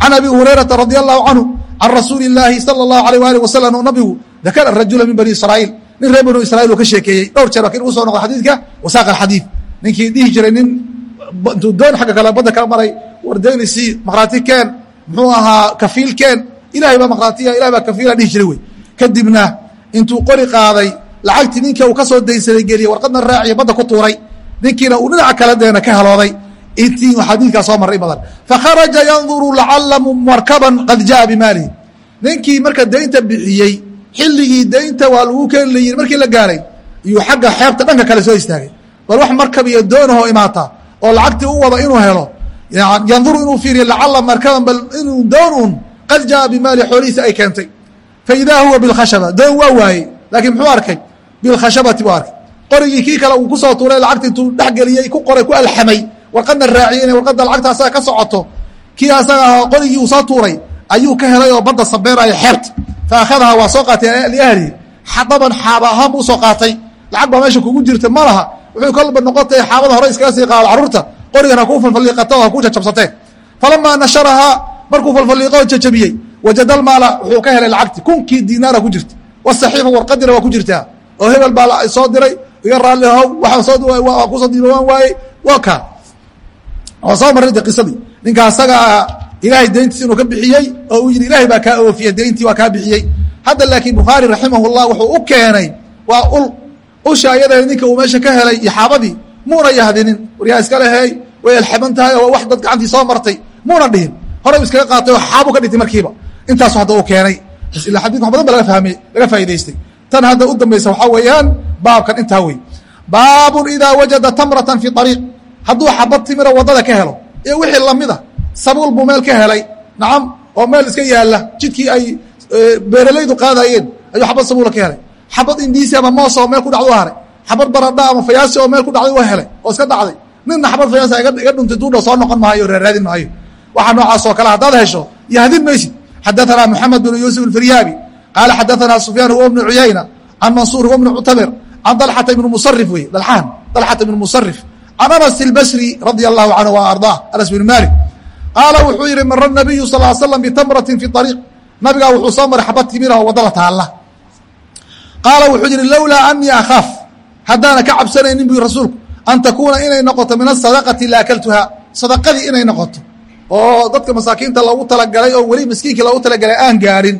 can abi hurayrata radi allahu canhu can rasuuli اlaahi salى اllahu alيh waalih wasalam nabigu dakara rajula min bani israa'iil nin reer banu israiil uu ka sheekeeyey dhowr jeer lakin uu so noqdo xadiidka wasaaqa alxadiid ninkii dhihi jiray nin intuu doon xagga kale badda kala maray wardaynisi maqhraati keen muxuu ahaa kafiil keen ilahay baa maqhraatiya ilahay baa kafiila dhihi jiray wey kadibna intuu qori qaaday lacagtii ninka uu ka soo daynsaday geliye warqadna raaciya badda ku tuuray. Ninkiina uu dhinaca kala deena ka helooday intii xadiidkaa soo marray badan. Fakharaja yanduru lacala markaban qad jaa bimaalihi ninkii marka daynta bixiyey xilligii daynta waa lagu keeni layihi markii la gaaray iyuu xagga xeebta dhanka kale soo istaagay. Bal wax markab iyo doonahoo imaata oo lacagtii u wada inuu helo yanduru inuu fiiriyo lacala markaban bal inuu doon un qad jaa bimaalihi xoolihiisa ay keentay faidaa huwa bilkhashaba doon waa waayey laakiin muxuu arkay bilkhashabati buu arkay qorigii kii kale uu ku soo tuuray lacagta intuu dhexgeliyey ku qoray ku alxamay warqadna raaciyey inay warqadda lacagta asaga ka socoto kii asaga ah qorigii uu soo tuuray ayuu ka helay oo badda sabeynaya xeebta fa akhadaha waa soo qaatay liahlihi xadaban xaaba ahaan buu u soo qaatay lacag baa meesha kugu jirta ma laha wuxuu kolba noqotay xaabada hore iskaga sii qaado carruurta qorigan ha kuu falfaliiqato oo ha kuu jajabsatee falamaa nasharahaa markuu falfaliiqo jajabiyey wajada lmaala wuxuu ka helay lacagti. Kunkii dinaara ku jirta wasaxiifa warqadina waa ku jirtaa. Oo hebel baa soo diray. Iga raalli how waxaan soo ku soo diiwaan waayey waa kaa oo soo marray qisadii. Ninka asaga ilaahay dayntiis inuu ka bixiyey oo uu yidhi ilaahay baa kaa oofiyey dayntii waa kaa bixiyey. Hadda laakiin bukhaari raximahullah wuxuu u keenay waa ul usha ayadeeda ninka uu meesha ka helay iyo xaabadii. Muuna yahdinin. Waryaa iskale hey way alxaban tahay oo wax dad gacantii soo martay. Muuna dhihin. Horey iskaga qaatay oo xaabu ka dhigtay markiiba intaasu hadda uu keenay. Ila xadidka wax badan ba laga faa'idaystay tan hadda u dambaysa waxaa weeyaan baabkan intaa wey baabun idaa wajada tamratan fi ariiq hadduu xabad timira waddada ka helo iyo wixii lamida sabuul buu meel ka helay. Nacam oo meel iska yaalla jidkii ay beeralaydu qaadayeen ayuu xabad sabuula ka helay. Xabad indiisi ama moos oo meel ku dhacda u haray. Xabad baradha ama fayaasi oo meel ku dhacday waa helay oo iska dhacday. Ninna xabad fayaasa iga dhuntay duudha soo noqon maayo raaraadin maayo. Waxaa noocaas oo kale haddaad hesho yahdin maysid xadaثna mحamed بن yuسف الفiryaabi qaala xadaثna سufyaan huwa بن cuyayna can mansuur huwa بن muctamir can طلxata بn musrif wey dlxaan طلxata بn musrif can anas الbasri radي الlahu canhu و arضاه anas بn malik qaala wuxuu yihi mara الnabiyu sal ل slam btamrati fi طariiq nabigaa wuxuu soo maray xabad timira oo wadada taalla qaala wuxuu yihi lowlaa anii akhaaf haddaana ka cabsanaynin bu rasuulku an takuuna inay noqoto min asadaqati laakaltuha sadaqadii inay noqoto oo dadka masaakiinta loogu talagalay oo weli miskiinkii loogu talagalay aan gaadhin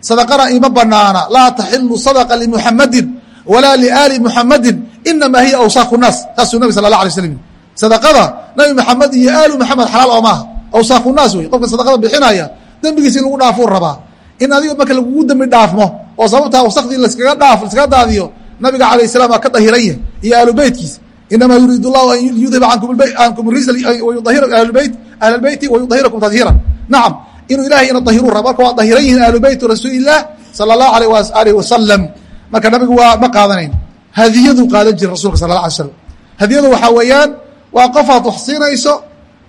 sadaqana ima banaana. Laa taxilu sadaqa limuxamadin walaa liaali muxamadin inamaa hiya awsaaqu naas. Taasuu nabi sala la alay slam sadaqada nabi maxamed iyo aalu maxamed xalaal oo maaha awsaaqu naas wey. Qofka sadaqada bixinaya dembigiisa in lagu dhaafuu rabaa. In adiga marka lagugu dembi dhaafmo oo sababtaa wasakdii laskaga dhaaf laskaga daadiyo nabiga alayh salam waa ka dahiran yahy iyo aalu beytkiisa inamaa yuriid llahu an yudhiba wayudahira ahlbeyt ahl beyti wayudahirakum tadhiiran nacam inuu ilahay ina dahiruu raba marka waa dahiran yihiin ahlu beyti rasuulilah sala allahu alayh alih wasalam marka nabigu waa ma qaadanayn hadiyaduu qaadan jira rasulka sala la alay slam hadiyadu waxaa weeyaan waa qofaad wax siinayso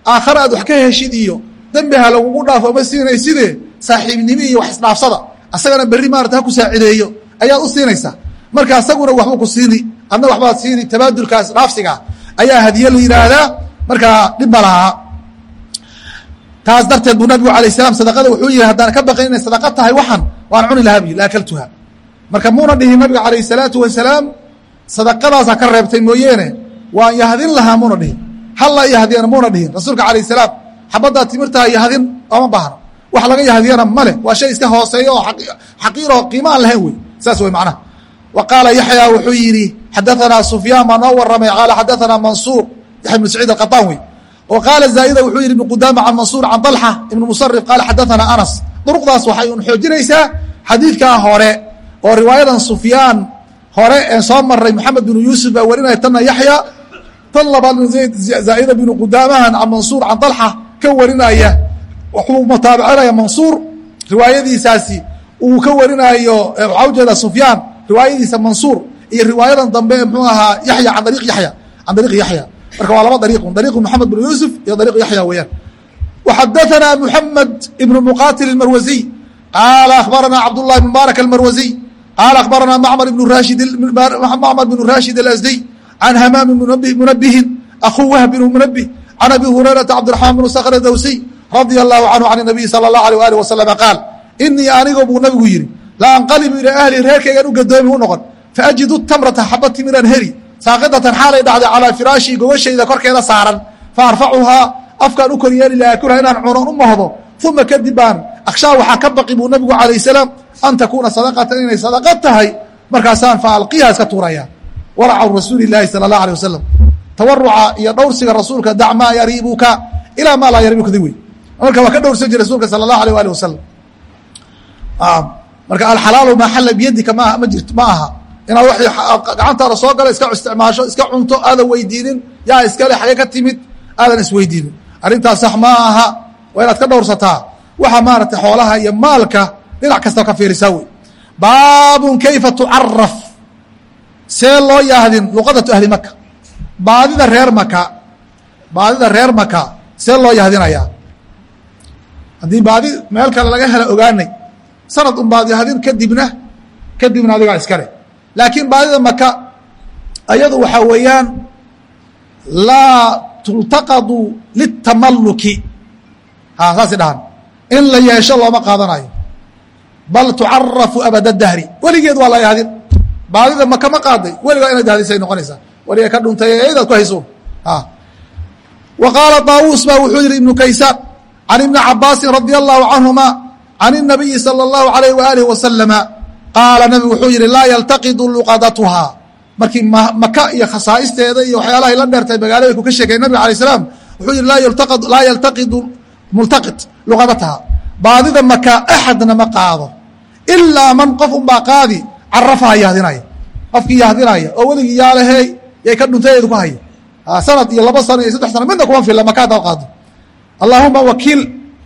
aakhare aad wax ka heshid iyo dembi ha lagugu dhaafo ma siinayside saaxiibnimi iyo wax isdhaafsada asagana berri maarata ha ku saacideeyo ayaad u siinaysaa marka asaguna waxbuu ku siini adna waxbaad siini tabaadulkaas dhaafsiga ayaa hadiye la yidhaahdaa markaa dhib ma lahaa taas darteed buu nabigu alayh salam sadaqada wuxuu yihi haddaan ka baqayn inay sadaqa tahay waxan waan cuni lahaa bi laakaltuha marka muuna dhihin nabiga alayh salaatu wasalaam sadaqadaasaa ka reebtay mooyeene waan yahdin lahaa muuna dhihin. Halla yahdiyana muuna dhihin. Rasuulka alayh salaam xabaddaa timirtaha yahdin ooma baahno wax laga yahdiyana male waa shay iska hooseeya oo xaqiiroo qiima aan lahayn wey saas wey macnaha. Wa qaala yaxya wuxuu yidhi xadaanaa sufyaan baa noo waramay qaala xadaanaa mansuur yaxya ibnu saciid alqataan wey و qاaل زاaئdة wuxuu yihi بن qudاmة عن maنصuر عن طلحة iبن مصرف qال xadaثna أنس طرqdaas waxay un xoojinaysaa xadiidkaa hore oo riwaayadan سufyaan hore ee soo maray محamed بن يuسف baa warinaya tana yaحyى tan labaad زاaئdة بن qudاamahan عن maنصuر عan طلحة ka warinaya wuxuu mutaabicinaya maنصuur riwaayadiisaasi uu ka warinayo waxaa ujeeda سufyaan riwaayadiisa maنصuur iyo riwaayadan dambe ee mxuu ahaa yaya can ariiq yaya can ariiqi yaxya marka waa laba dariiqun dariiqu maxamed bnu yuusuf iyo dariiqu yaxya weeyaan. Waxadaanaa muxamed ibnu muqatil almarwaziy qaala akhbaranaa cabdullahi ibn mubaarak almarwaziy qaala akhbaranaa mamr ibnu rashid macmar bnu rashid alasdiy can hamaami munabihin akhuu wahb bnu munabih can abi hurayrata cabdiraxmaan bnu sakr dawsiy radia allahu canhu can nabiy sala allahu alيh waalih wasalama qaal inii anigo buu nabigu yidhi la anqalibu ilaa ahli reerkaygaan u gadoomi u noqon faajidu tamrata xaba timiraan heri saaqidatan xaalay dhacday calaa firaashii gogashayda korkeeda saaran fa arfacuhaa afkaan u koryeeli laha kulha inaan cunon u mahdo uma kadib baan akshaa waxaa ka baqi buu nabigu calayh salaam an takuuna sadaqatan inay sadaqa tahay markaasaan fa alqiha iska tuuraya waracu rasuuli laahi sala allah alay wasalam tawaruca iyo dhowrsiga rasuulka dac maa yariibuka ilaa maa laa yariibuka di wey marka waa ka dhowrsan jiray rasuulka sala allahu alيh ali wasalam marka alxalaalu maa xalla biyadika ma ma jirto ma aha inaad w gacantaada soo gala iska isticmaasho iska cunto aadan weydiinin yaa iskale xagee ka timid aadan isweydiinin arrintaas sax ma aha waa inaad ka dhowrsataa. Waxa maaragtay xoolaha iyo maalka dhinac kasta ka fiirisaa wey. Baabun kayfa tucaraf see loo yahdin luqadatu ahli maka baadida reer maka baadida reer maka see loo yahdinayaa haddii baadi meel kale laga hela ogaanay sanad un baad kadibna kadibna adigaa iskale laakiin baadida maka ayadu waxaa weeyaan laa tultaqadu liltamaluki ha saasi dhahan in la yeesho looma qaadanayo. Bal tucarafu abada dahri. Weligeed waa laydhahdin baadida maka ma qaaday. Weligaa inad dahdisay noqonaysaa. Weliga ka dhuntay eedaad ku hayso. Wa qaala daawuus baa wuxuu yihi ibnu kaysaan can ibni cabaasin radia allahu canhuma can inabiyi sala allahu alayh waaalihi wasalama qaala nabigu wuxuu yihi laa yaltaqidu luqadatuhaa markii maka iyo khasaa'isteeda iyo waxyaalahay la dheertay magaalada ku ka sheegay nabiga alay slam wuxuu yihi laa yaltaqidu multaqid luqadataha. Baadida maka axadna ma qaado ilaa man qof unbaa qaadi carafaha yahdinaya qofkii yahdinaya oo weligii yaalahey yay ka dhuntayeedu ku haya sanad iyo laba sano iyo saddex sano midna kuma filla maka haddaad qaado. Allaahuma wakiil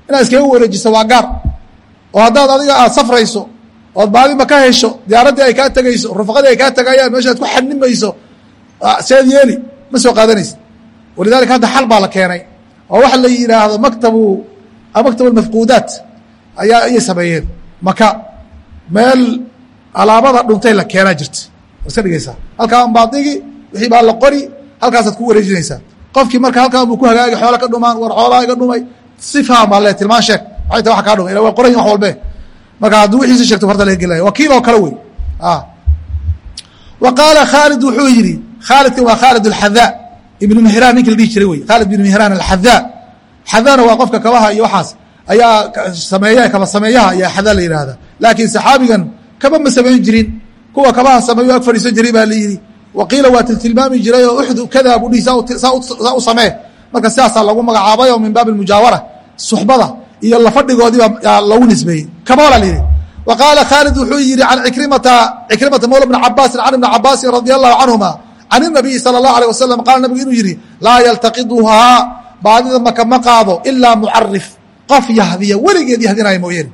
inaad iskaga wareejiso waa gaar. Oo haddaad adiga aad safrayso ood baadi maka hesho diyaaraddii ay kaa tegayso rufaqadii ay kaa tegayaan meeshaad ku xanimayso seed yeeli ma soo qaadanaysa walidalika hadda xal baa la keenay oo waxa la yidhaahdo maktabu maktab almafquudaat ayaa ayay sameeyeen. Maka meel alaabada dhuntay la keenaa jirta. Iska dhigaysaa. Halkaa un wixii baa la qori halkaasaad ku wareejinaysaa. Qofkii marka halkaa buu ku hagaagi xoola ka dhumaan war xoolaa iga dhumay si baa le tilmaan sheeg. Maxay ta wax kaa dhumay ila waa qoran wax walbe marka hadduu wixiisi sheegto farta laga gelaya wakiil oo kale wey wa qaala khaalid wuxuu yidhi khaalidkan waa khaalid alxadaa ibnu mihraan ninki la dhihi jiray wey khaalid ibnu mihraan alxadaa xadaana waa qofka kabaha iyo waxaas. Ayaa sameeya kaba sameeyaha ayaa xadaa la yidhaahda laakiin saxaabigan kaba ma samayn jirin. Kuwa kabaha sameeyo ag fadhiisan jiray baa la yidhi waqiila waa tiltilmaami jiray oo uxdu kadaa buu dhihi saa u samee. Marka sidaasaa lagu magacaabay oo min baabi mujaawara suxbada iyo lafadhigoodiiba lagu nisbeeyey. Kamola lyidhi wa qaala khaalid wuxuu yidhi can ikrimata cikrimata mawla bni cabaasin can ibni cabaasin radia allahu canhuma can inabiyi sala allahu aleh wasalam qaala nabigu inuu yidhi laa yaltaqiduhaa baadida maka qaado ilaa mucarif qof yahdiya weligeed yahdinaya mooyaane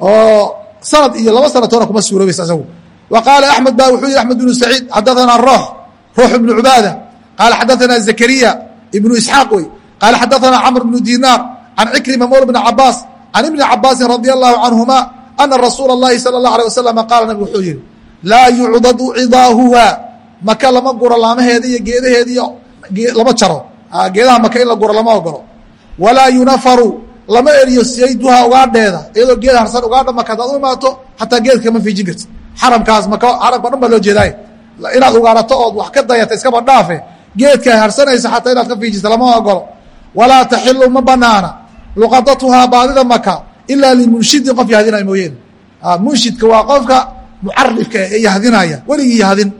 oo sanad iyo laba sanatoona kuma suuroobaysa isagu wa qaala axmed ba wuxuu yihi axmed bnu saciid xadaanaa roox ruux ibnu cubaada qaala xadaanaa zakariya ibnu isxaaq wey qaala xadaanaa camr bnu dinaar can cikrima mawla bni cabaas can ibni cabaasin radia allahu canhuma ana rasuula اllahi salى اllah alيه wasalam qaala nabig wuxuu yihi laa yucdadu cidaahuha maka lama guro laamaheeda iyo geedaheeda iyo lama jaro geedaha maka in la guro lama ogolo walaa yunafaru lama eriyo sayduha ugaadheeda iyadoo geed harsan ugaadha maka hadaad u imaato xataa geedka ma fiijin karti xaramkaas maka xaramka dhan baa loo jeedaay inaad ugaadhato ood wax ka dayata iskaba dhaafe geedka harsanaysa xataa inaad ka fiijista lama ogolo walaa taxilu ma banaana luqadatuhaa baadida maka ilaa limunshidin qof yahdinaya mooyeene munshidka waa qofka mucarifka ee yahdinaya weligii yahdin.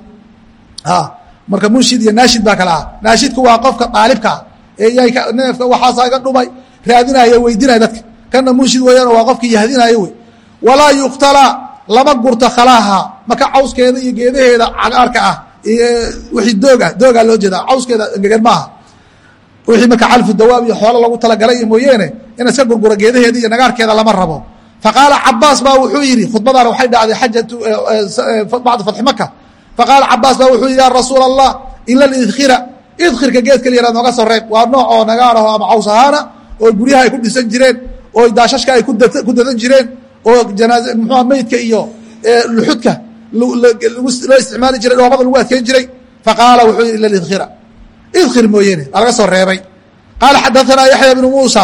Marka munshid iyo naashid baa kale ah. Naashidku waa qofka daalibka ah ee neefka waxaasa iga dhumay raadinaya weydinaya dadka. Kana munshid weeyaan waa qofkii yahdinaya wey. Walaa yuktala lama gurto khalaaha. Maka cawskeeda iyo geedaheeda cagaarka ah iyo wixii doog ah doogaa loo jeeda cawskeeda engegan maaha wixii marka calfu dawaab iyo xoolo lagu talagalay iyo mooyeene in iska gurguro geedaheeda iyo nagaarkeeda lama rabo. Faqaala cabaas baa wuxuu yidhi khudbadaana waxay dhacday xajatu bacda fatxi maka faqaala cabaas baa wuxuu yidhi ya rasuula allah ila idkhira idkhirka geedka la yihah nooga soo reeb. Waa nooc oo nagaaraho ama caws ahaana oo guryaha ay ku dhisan jireen oo daashashka ay ku dadan jireen oo janaaze muxua meydka iyo luxudka loo isticmaali jiray dhoobada lagu adkeyn jiray. Faqaala wuxuu yidhi ila idkhira idkhir mooyeene aa laga soo reebay qaala xadaثana yaxya bnu muusa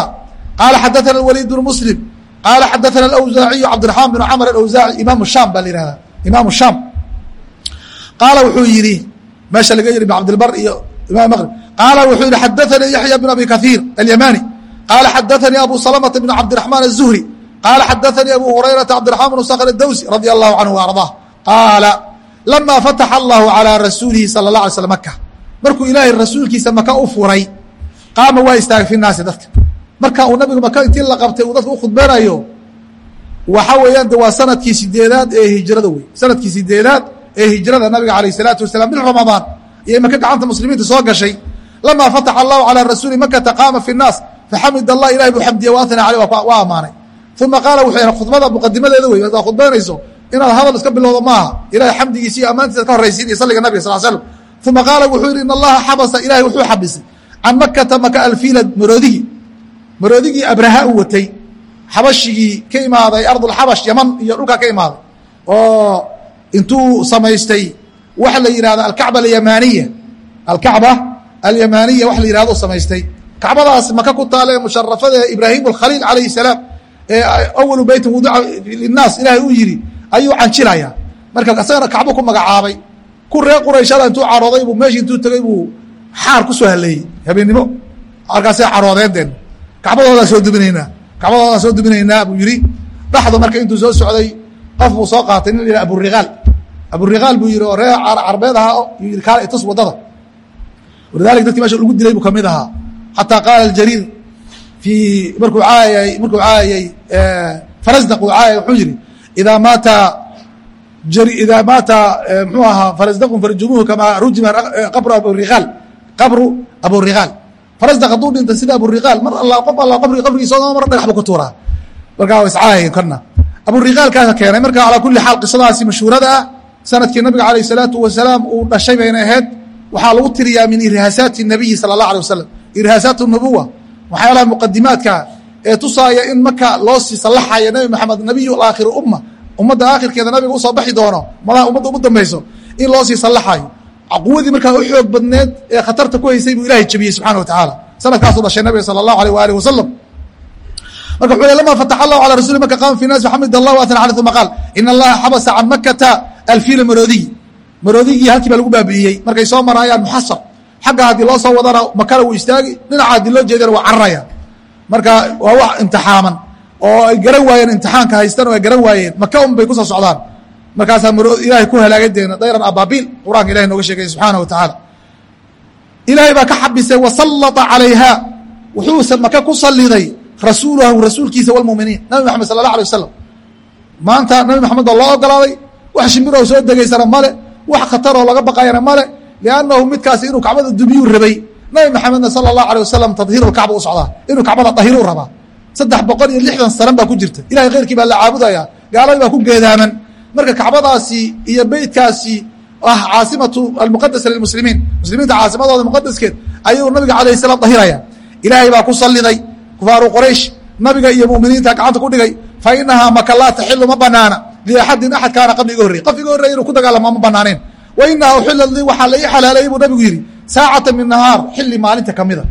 qaala xadaثana waliid bnu muslim qaala xadaثana awsaaciyu cabdiraxmaan bn camr awsaaci imaamu shaam baa la yihahda imaamu shaam qaala wuxuu yidhi meesha laga yidhi ibn cabdilbar iyo imam maqrib qaala wuxuu yihi xadaثanii yaxya bn abi kahiir alyamani qaala xadaثanii abu salamata bn cabdiraxmaan الzuhri qaala xadaثanii abu hurayrata cabdiraxmaan bn sakr اdawsi radia allahu canhu arضah qaala lama fataxa allahu calىa rasuulihi salى اlah alay slm maka markuu ilaahay rasuulkiisa maka u furay qaama waa istaagay fi dadka. Marka uu nabigu maka intii la qabtay uu dadka u khudbeynayo waxa weeyaan de waa sannadkii sideedaad ee hijrada wey sannadkii sideedaad ee hijrada nabiga calayh isalaatu wasalaam bil ramadaan iyo maka gacanta muslimiinta soo gashay. Lamaa fataxa allahu calaa rasuuli makata qaama fi nnaas faxamid allah ilahi buu xamdiya wa ahnaa waa ammaanay uma qaala wuxuu khudbada muqadimadeeda wey markaad khudbaynayso inaad hadal iska bilowda maaha. Ilahay xamdigiisa iyo ammaantiisa ka horraysiin iyo salliga nabiga sal l slm uma qaala wuxuu yihi in allaha xabasa ilahay wuxuu xabisay can makata maka alfiila maroodigii maroodigii abraha u watay xabashigii ka imaaday ardulxabash yaman iyo dhulkaa ka imaaday oo intuu samaystay waxa la yihahdo alkacba alyamaniya alkacba alyamaniya wax la yihahdo samaystay kacbadaas maka ku taale musharafada ibraahim alkhaliil calayhi salaam ee awalu beytin wuduca linaas ilaahay uu yidhi ayuu canjinaya marka isagana kacbu ku magacaabay ku reer qurayshada intuu carooday buu meeshii intuu tegey buu xaar ku soo haleeyey habeennimo markaasay caroodeen kacbadoodaa soo duminaynaa kacbadoodaa soo duminaynaa buu yidhi. Dhaxdu marka intuu soo socday qof buu soo qaatay nin la aburiqaal aburiqaal buu yidhi oo reer carbeed ahaa yuu yidhi kaala itus waddada walidalik dadkii meesha lagu dilay buu ka mid ahaa. Xataa qaala aljariir fii markuu caayay markuu caayay farasdaq uu caayay wuxuu yidhi idaa maata idaa maata mxuu ahaa farasdaqun farjumuuhu kamaa rujima qabru aburiqaal qabru aburiqaal farasdaq hadduu dhinta sida aburiqaal mar alla qof alla qabri qabrigiisa mar dhagax buu ku tuuraa markaa waa iscaayay kana aburiqaalkaasa keenay marka calaa kuli xaal qisadaasi mashhuurada ah sannadkii nabiga alayh salaatu wasalaam uu dhashay bayna ahayd waxaa lagu tiriyaa min irhaasaati nabiyi sala allah alay wasalam irhaasaat nubuwa waxyaalaha muqadimaadka ee tusaaya in marka loo sii sallaxaya nebi maxamed nabiy aakhir umma ummadda aakhirkeeda nabiga u soo baxi doono. Malaha ummadda ugu dambayso. In loo sii sallaxayo quwadii markaa u xoog badneed ee khatarta ku haysay buu ilahay jabiyey subxana wa tacaala sanadkaasuu dhashay nabiga sala allahu alيh waalih wasalam marka wuxuu lama fatax allahu calaa rasuli marka qaama fi nas faxamid allah atna cali uma qaal in allaha xabasa can makata alfiila maroodiyi. Maroodigii halkii baa lagu baabi'iyey markay soo maraayaan muxasar xagga haddii loo soo wadana makana wuu istaagi dhinaca haddii loo jeedana waa cararaya marka waa wax imtixaaman oo ay garan waayeen imtixaanka haystan oo ay garan waayeen. Maka un bay ku soo socdaan. Markaasaa ilaahay ku halaagay deena dayran ababil qur'aanka ilahay nooga sheegay subxaana wa tacaala ilaahay baa ka xabisay wasallata calayha. Wuxuuse maka ku saliday rasuulahu rasuulkiisa walmuminiin nabi maxamed sala allah alay wasalam maanta nabi maxamed baa loo ogolaaday wax shimbiroo soo degaysana male wax khataroo laga baqayana male liannahu midkaasi inuu kacbada dumiyuu rabay. Nabi maxamedna sala allahu alay wasalam tadhiiru lkacba u socdaa inuu kacbada dahiruu rabaa saddex boqol iyo lixdan sanan baa ku jirta. Ilahay khayrkii baa la caabudaya gaaladii baa ku geedaaman marka kacbadaasi iyo beytkaasi ah caasimatu almuqadasa lilmuslimiin. Muslimiinta caasimadooda muqadaskeed ayuu nabiga alayh salaam dahiraya. Ilaahay baa ku saliday kufaaru quraysh nabiga iyo muminiinta gacanta ku dhigay fa inahaa maka laa taxilu ma banaana. Liaxadin axad kaana qabli iga horrey qof iga horrey inuu ku dagaalama ma banaaneen. Wa inaha uxilad lii waxaa la ii xalaalayey buu nabigu yidhi saacata min nahaar. Xilli maalinta kamida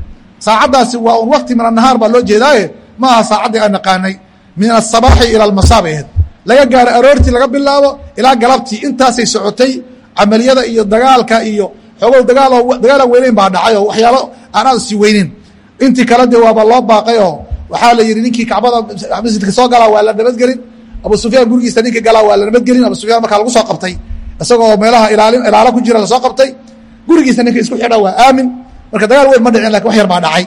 saacaddaasi waa un wakti min anahaar baa loo jeedaaye ma aha saacaddii aan naqaanay. Min asabaaxi ila almasaa bay ahayd laga gaaro aroortii laga bilaabo ilaa galabtii. Intaasay socotay camaliyada iyo dagaalka iyo xoogow dagaaloo dagaalaan weyneyn baa dhacay oo waxyaalo aan aad sii weyneyn. Intii kale dee waaba loo baaqay oo waxaa la yidhi ninkii kacbada masjidka soo galaa waa la nabadgelin. Abu sufyaan gurigiisa ninkii galaa waa la nabadgelin. Abu sufyaan markaa lagu soo qabtay. Isagoo meelaha ilaalo ku jira la soo qabtay. Gurigiisa ninka isku xidha waa aamin. Marka dagaal weyn ma dhicin laakiin wax yar baa dhacay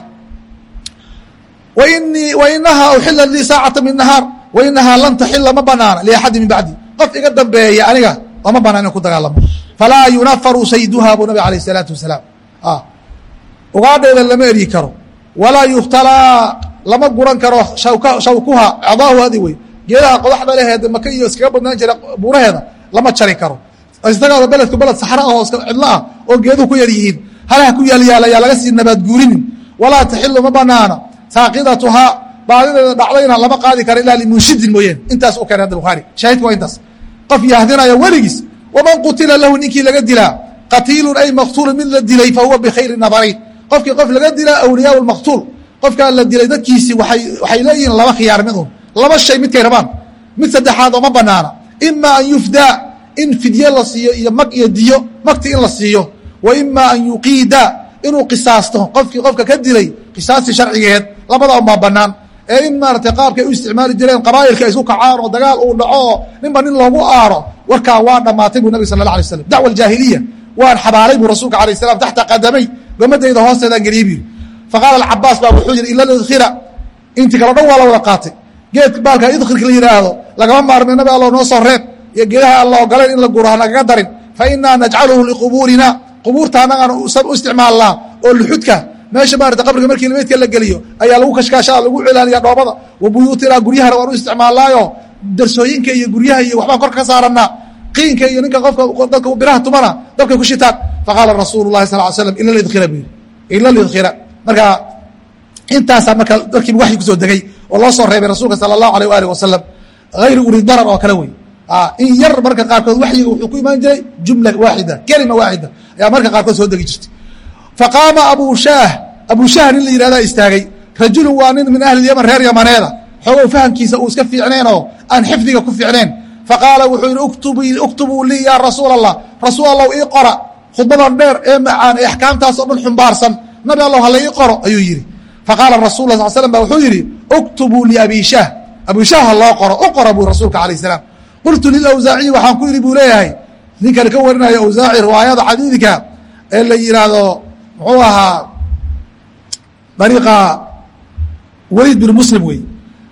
wainahaa uxila lii saacata min nahaar wainahaa lan taxila ma banaana liaxadi min bacdi qof iga dambeeya aniga ooma banaan in ku dagaalamo falaa yunafaru sayduha buu nabig alayh isalaatu wasalaam ugaadheeda lama eryi karo walaa yukhtalaa lama guran karo shawkuha cadaahu adi wey geedaha qodaxda leheed maka iyo iskaga badnaan jira buuraheeda lama jari karo isagaaba beledku beled saxra ahoo iska cidlo ah oo geeduhu ku yar yihiin halaha ku yaalyaala yaa laga sii nabaad guurinin walaa taxilu ma banaana saaqidatuhaa baadideeda dhacdayna lama qaadi karo ilaa limunshidin mooyeen. Intaas u keenay hadda bukhaari shaahidku waa intaas. Qof yahdinaya weligiis waman qutila lahu ninkii laga dilaa qatiilun ay maqtuulun mid la dilay fa huwa bikhayri nadarayn qofkii qof laga dilaa awliyaa maqtuul. Qofkaa la dilay dadkiisi waxay leeyihiin laba khiyaar midun laba shay midkay rabaan. Mid saddexaad oo ma banaana ima an yufdaa in fidye la siiyo iyo mag iyo diyo magti in la siiyo. Wa ima an yuqiida inuu qisaasto. Qofkii qofka ka dilay qisaastii sharcigeed labada unbaa banaan. Ee in maaratay qaabkay u isticmaali jireen qabaa'ilka isu kacaan oo dagaal uu dhaco oo ninba nin loogu aaro warkaa waa dhammaatay buu nabig sal la alay slam dacwa aljaahiliya waan xabaalay buu rasuulka alayh salam taxta qadamay gomadayda hoosteedaan geliyey bu yidhi. Faqaala cabaas baa wuxuu yidhi ila idkhira inti dhan waa la wada qaatay. Geedka baalka idkhirka la yidhaahdo lagama maarmay nabi allo noo soo reeb iyo geedaha aan la ogolayn in la guro hanagaga darin. Fa inaa najcaluhu liqubuurina qubuurta annagaan u isticmaalnaa oo luxudka meesha maarata qabriga markii meydka la geliyo ayaa lagu kashkaashaa lagu cilaaliya dhoobada. Wa buyuutina guryahana waan u isticmaalnaayo darsooyinka iyo guryaha iyo waxbaan kor ka saarannaa qiinka iyo ninka qofka dadka biraha tumana dabkay ku shitaan faqaala rasuulu lahi sal l slam ila lidkhira bu yidhi. Ila lidkhira marka intaasaa marka darkiiba waxyi ku soo degay oo loo soo reebay rasuulka sala allahu alayh waalih wasalam hayri uri darar oo kale wey in yar marka qaarkood waxyiga wuxuu ku imaan jiray jumla waaxida kelima waaxida ayaa marka qaarkood soo degi jirtay faqaama abu shaah abu shaah nin la yihahdaa istaagay rajulun waa nin min ahli yaman reer yamaneeda xoogow fahamkiisa uu iska fiicneen oo aan xifdiga ku fiicneen faqaala wuxuu yidhi uktubuu lii yaa rasuul allah rasuul allow ii qora khudbadan dheer ee macaan ee axkaamtaasoo dhan xumbaarsan nabi allow hala ii qoro ayuu yidhi faqaala rasul sal slam ba wuxuu yidhi uktubuu liabi shaah abu shaah ha loo qoro u qora buu rasuulka alayh salaam qultu lilawsaaciyi waxaan ku yidhi buu leeyahay ninkani ka warinaya awsaaci riwaayada xadiidka ee la yidhaahdo muxuu ahaa dariiqa weliid bin muslim wey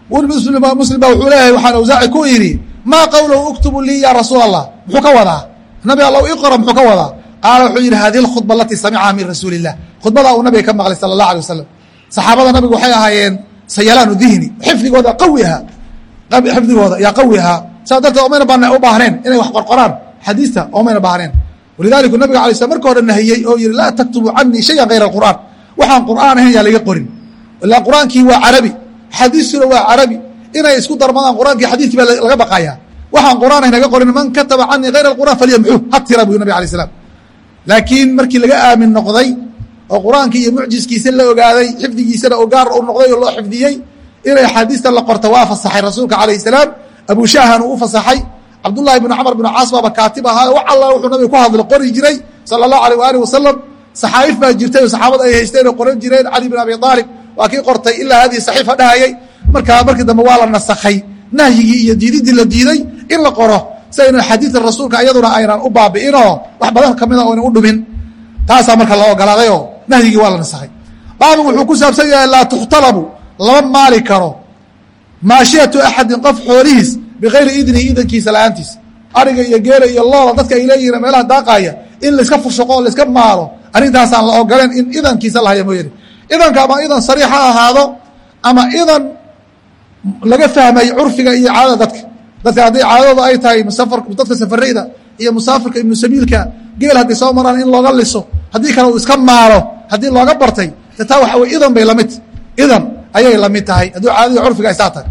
muslim ba wuxuu leeyahay waxaan awsaaci ku idhi maa qowlahu uktubu lii ya rasuul allah muxuu ka wadaa? Nabi allow ii qoro muxuu ka wadaa? Qaala wuxuu yidhi hadihi lkhudba alatii samicaha min rasuuli khudbadaa uu nabiga ka maqlay sala allah alay wasalam saxaabada nabigu waxay ahaayeen sayalaanu dihni xifdigooda qawi ahaa xifdigooda yaa qawi ahaa saas darteed omayna u baahneen inay wax qorqoraan. Xadiista omayna baahneen walidaliku nabiga alay slam marka hore nahiyey oo yihi laa taktubu canii shayan hayra alqur'aan. Waxaan qur'aan ahayn yaa laga qorin. Ilaa qur'aankii waa carabi xadiistuna waa carabi. Inay isku darmadaan qur'ankii xadiiskii baa laga baqaya waxaan qur'aan ahayn laga qorin man kataba canii hayra alqur'an falyamxu ha tira buyu nabig alay slam laakiin markii laga aamin noqday oo qur'aankii iyo mucjiskiisa la ogaaday xifdigiisana oo gaar u noqday oo loo xifdiyey inay axaadiista la qorta waa fasaxay rasuulka calayh salaam. Abu shaahan uu u fasaxay cabdullaahi bn camr bn caas baaba kaatib ahaa. Wax alla wuxuu nabiga ku hadla qori jiray sala allahu alayh waalih wasalam saxaa'if baa jirtay oo saxaabada ay haysteen oo qoran jireen. Cali bin abi aalib waa kii qortay ilaa hadihi saxiifa dhahayay. Markaa markii dambe waa la nasakhay. Nahyigii iyo diididii la diiday in la qoro. Si aynan xadiida rasuulka iyaduna aynan u baabi'inoo wax badan kamida oynan u dhumin taasaa marka la ogolaadayoo nahyigii waa la nasakhay. Baabu wuxuu ku saabsan yahay laa tukhtalabu lama maali karo. Maashiyatu axadin qof xoolihiis bikayri idnihi idankiisa la'aantiisa ariga iyo geela iyo loola dadka ay leeyihiin meelaha daaqaaya in layska fushaqo o layska maalo arrintaasaan la ogoleen in idankiisa lahaya mooyane idanka ama idan sariix ha ahaado ama idan laga fahmay curfiga iyo caadada dadka dadka haddii caadadooda ay tahay dadka safarayda iyo musaafirka ibnu sabiilka geel hadday soo maraan in looga liso haddii kale uu iska maalo haddii looga bartay de taa waxa wey idan bay la mid idan ayay la mid tahay hadduu caadadii curfiga ay saa tahay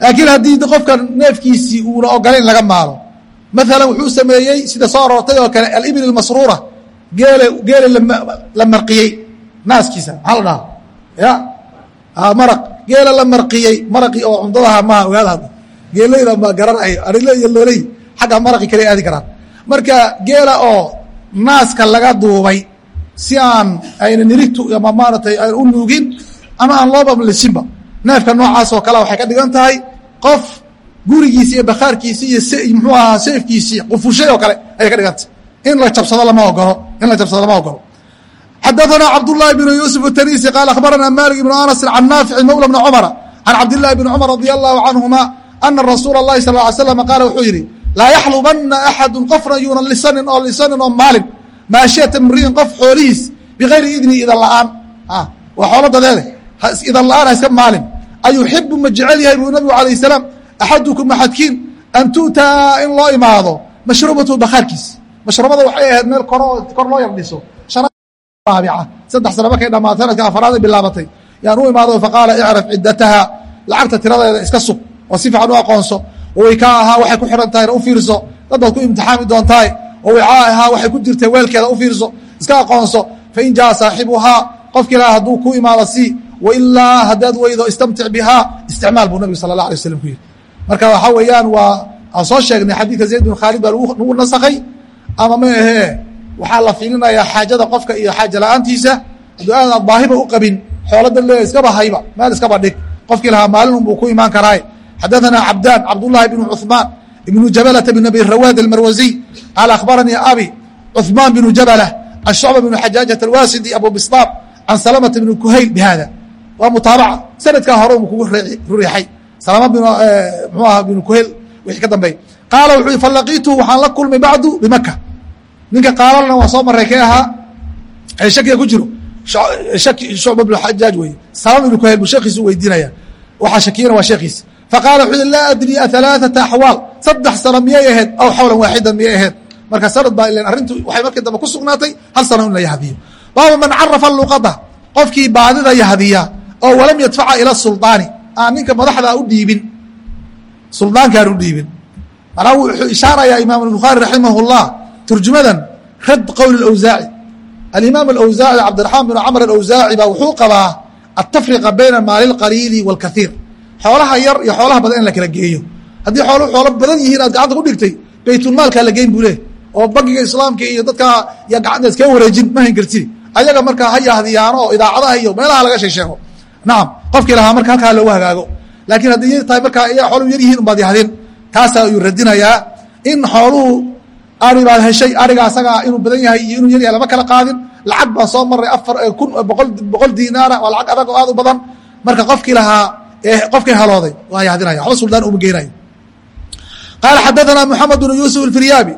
laakiin haddii qofka neefkiisii uuna ogolayn laga maalo maalan wuxuu sameeyey sida soo aroortay oo kale alibil اmasruura geele geele la marqiyey naaskiisa maxaa la dhaha ya maraq geela la marqiyey maraqii oo cumdadaha maha ogaada geelayda ma garanayo arile iyo looley xagga maraqi kale aadi karaan. Marka geela oo naaska laga duubay si aan ayna nirigtu ama maaratay aan u nuugin ama aan looba lisinba neefka noocaas oo kale waxay ka dhigan tahay qof gurigiisi iyo bakhaarkiisi iyo muxuu ahaa seefkiisii qufushay oo kale ayay ka dhigantah in la jabsado lama ogolo in la jabsado lama ogolo xadaثna cabdاللahi بن yuسف التنيسي qال أخبرna mالك بن أنس عن ناaفع mولى بن cمر عن cabداللahi بن cمر رضي الله عنهما أنa رasuuل اللhi صلى اه علي سلم qاaل wuxuu yihi laa yaxlubana أxadu qofna yuunan lisanin oo lisanin oo maalin maashiyata mriin qof xoolihiis bغayri idni idan la'aan waa xoolo dadeede idan la'aan ha iska maalin ayuxibu ma jecel yahay buu nabigu alayh salaam? Axadukum axadkiin an tu'taa in loo imaado mashrubatu bakhaarkiis. Mashrubada waxay ahayd meel koroo kor loo yardhiso aabica saddex sana markay dhammaatay sanadka bilaabatay. Yaan u imaado faqaala icraf ciddataha lacagta tiradeeda iska sug oo si fiican u aqoonso. Way kaa ahaa waxay ku xihan tahayna u fiirso. Dad ku imtixaami doontahay. Owicaa ahaa waxay ku jirtay weelkeeda u fiirso iska aqoonso. Fain jaa saaxibuhaa qofkiilaa hadduu ku imaado si wailaa haddaad weydo istamtic bihaa isticmaal buu nabigu sala allah alay waslam ku yihi marka waxaa weeyaan waa aan soo sheegnay xadiidka zayd bin khaalid baa lagu nasakhay ama ma ahee waxaa la fiilinayaa xaajada qofka iyo xaaja la-aantiisa hadduu aadan baahiba u qabin xoolada le iskaba hayba meel iskaba dhig qofkii lahaa maalin unbuu ku imaan karaaye xadaثana cabdaan cabduلlahi bn cuثmaan ibnu jabalata bn abi rawaad almarwasiy qaala akhbaranii abi cuثmaan bnu jabla can shucba bn xajaajaة اlwasidi abu bislaam can salamata bn kuhayl bihada waa mutaabaca sanadkaa hore u kugu riixay. Salama mxuu aha bn kuhayl wixii ka dambeey qaala wuxuu yhi falaqiituhu waxaan la kulmay bacdu bimaka ninka qaalalna waa soo maray kee ahaa? Shakiga ku jiro. Shucba bn xajaaj weye salama ibn kuhayl buu sheekiisu weydiinaya waxaa shakiyana waa sheekiisa faqaala wuxuu yihi laa adri aثalaaثata axwaal. Saddex sano miyay ahayd aw xawlan waaxidan miyay ahayd marka sanad baa ilan arrintu waxay markii dambe ku sugnaatay hal sano in la yahdiyo baaba man carafa luqada qofkii baadida yahdiya oo walam yadfaca ila sulطaani aan ninka madaxdaa u dhiibin suldaankaan u dhiibin manaa wuxuu ishaarayaa imaam الbukhaari raximah الlah turjumadan rad qowl اawsaaci alimaam اawsaaci cabdiraxmaan bn camr اawsaaci baa wuxuu qabaa atafriqa bayna maali اqaliili wاlkaiir xoolaha yar iyo xoolaha badan in la kala geeyo haddii xoolu xoolo badan yihiin aad gacanta ku dhigtay baytulmaalkaa la geyn buu leh oo bangiga islaamka iyo dadkaa y gacanta iskaga wareejin ma hayn kartid ayaga markaa ha yahdiyaano oo idaacadaha iyo meelaha laga shay sheego nacam qofkii lahaa marka halkaa loogu hagaago laakiin hadday y tahay markaa iya xooluhu yar yihiin umbaad yahdin taasaa ayuu radinayaa in xooluhu ari baad heshay ariga asagaa inuu badan yahay iyo inuu yar yahay lama kala qaadin lacag baan soo maray afar kun boqol boqol dinaara waa lacag adag oo aad u badan marka qofkii lahaa qofkii halooday waa yahdinaya waxba suldaan uma geynayo qaala xadaثana mحamed بن yuسف الفiryaabi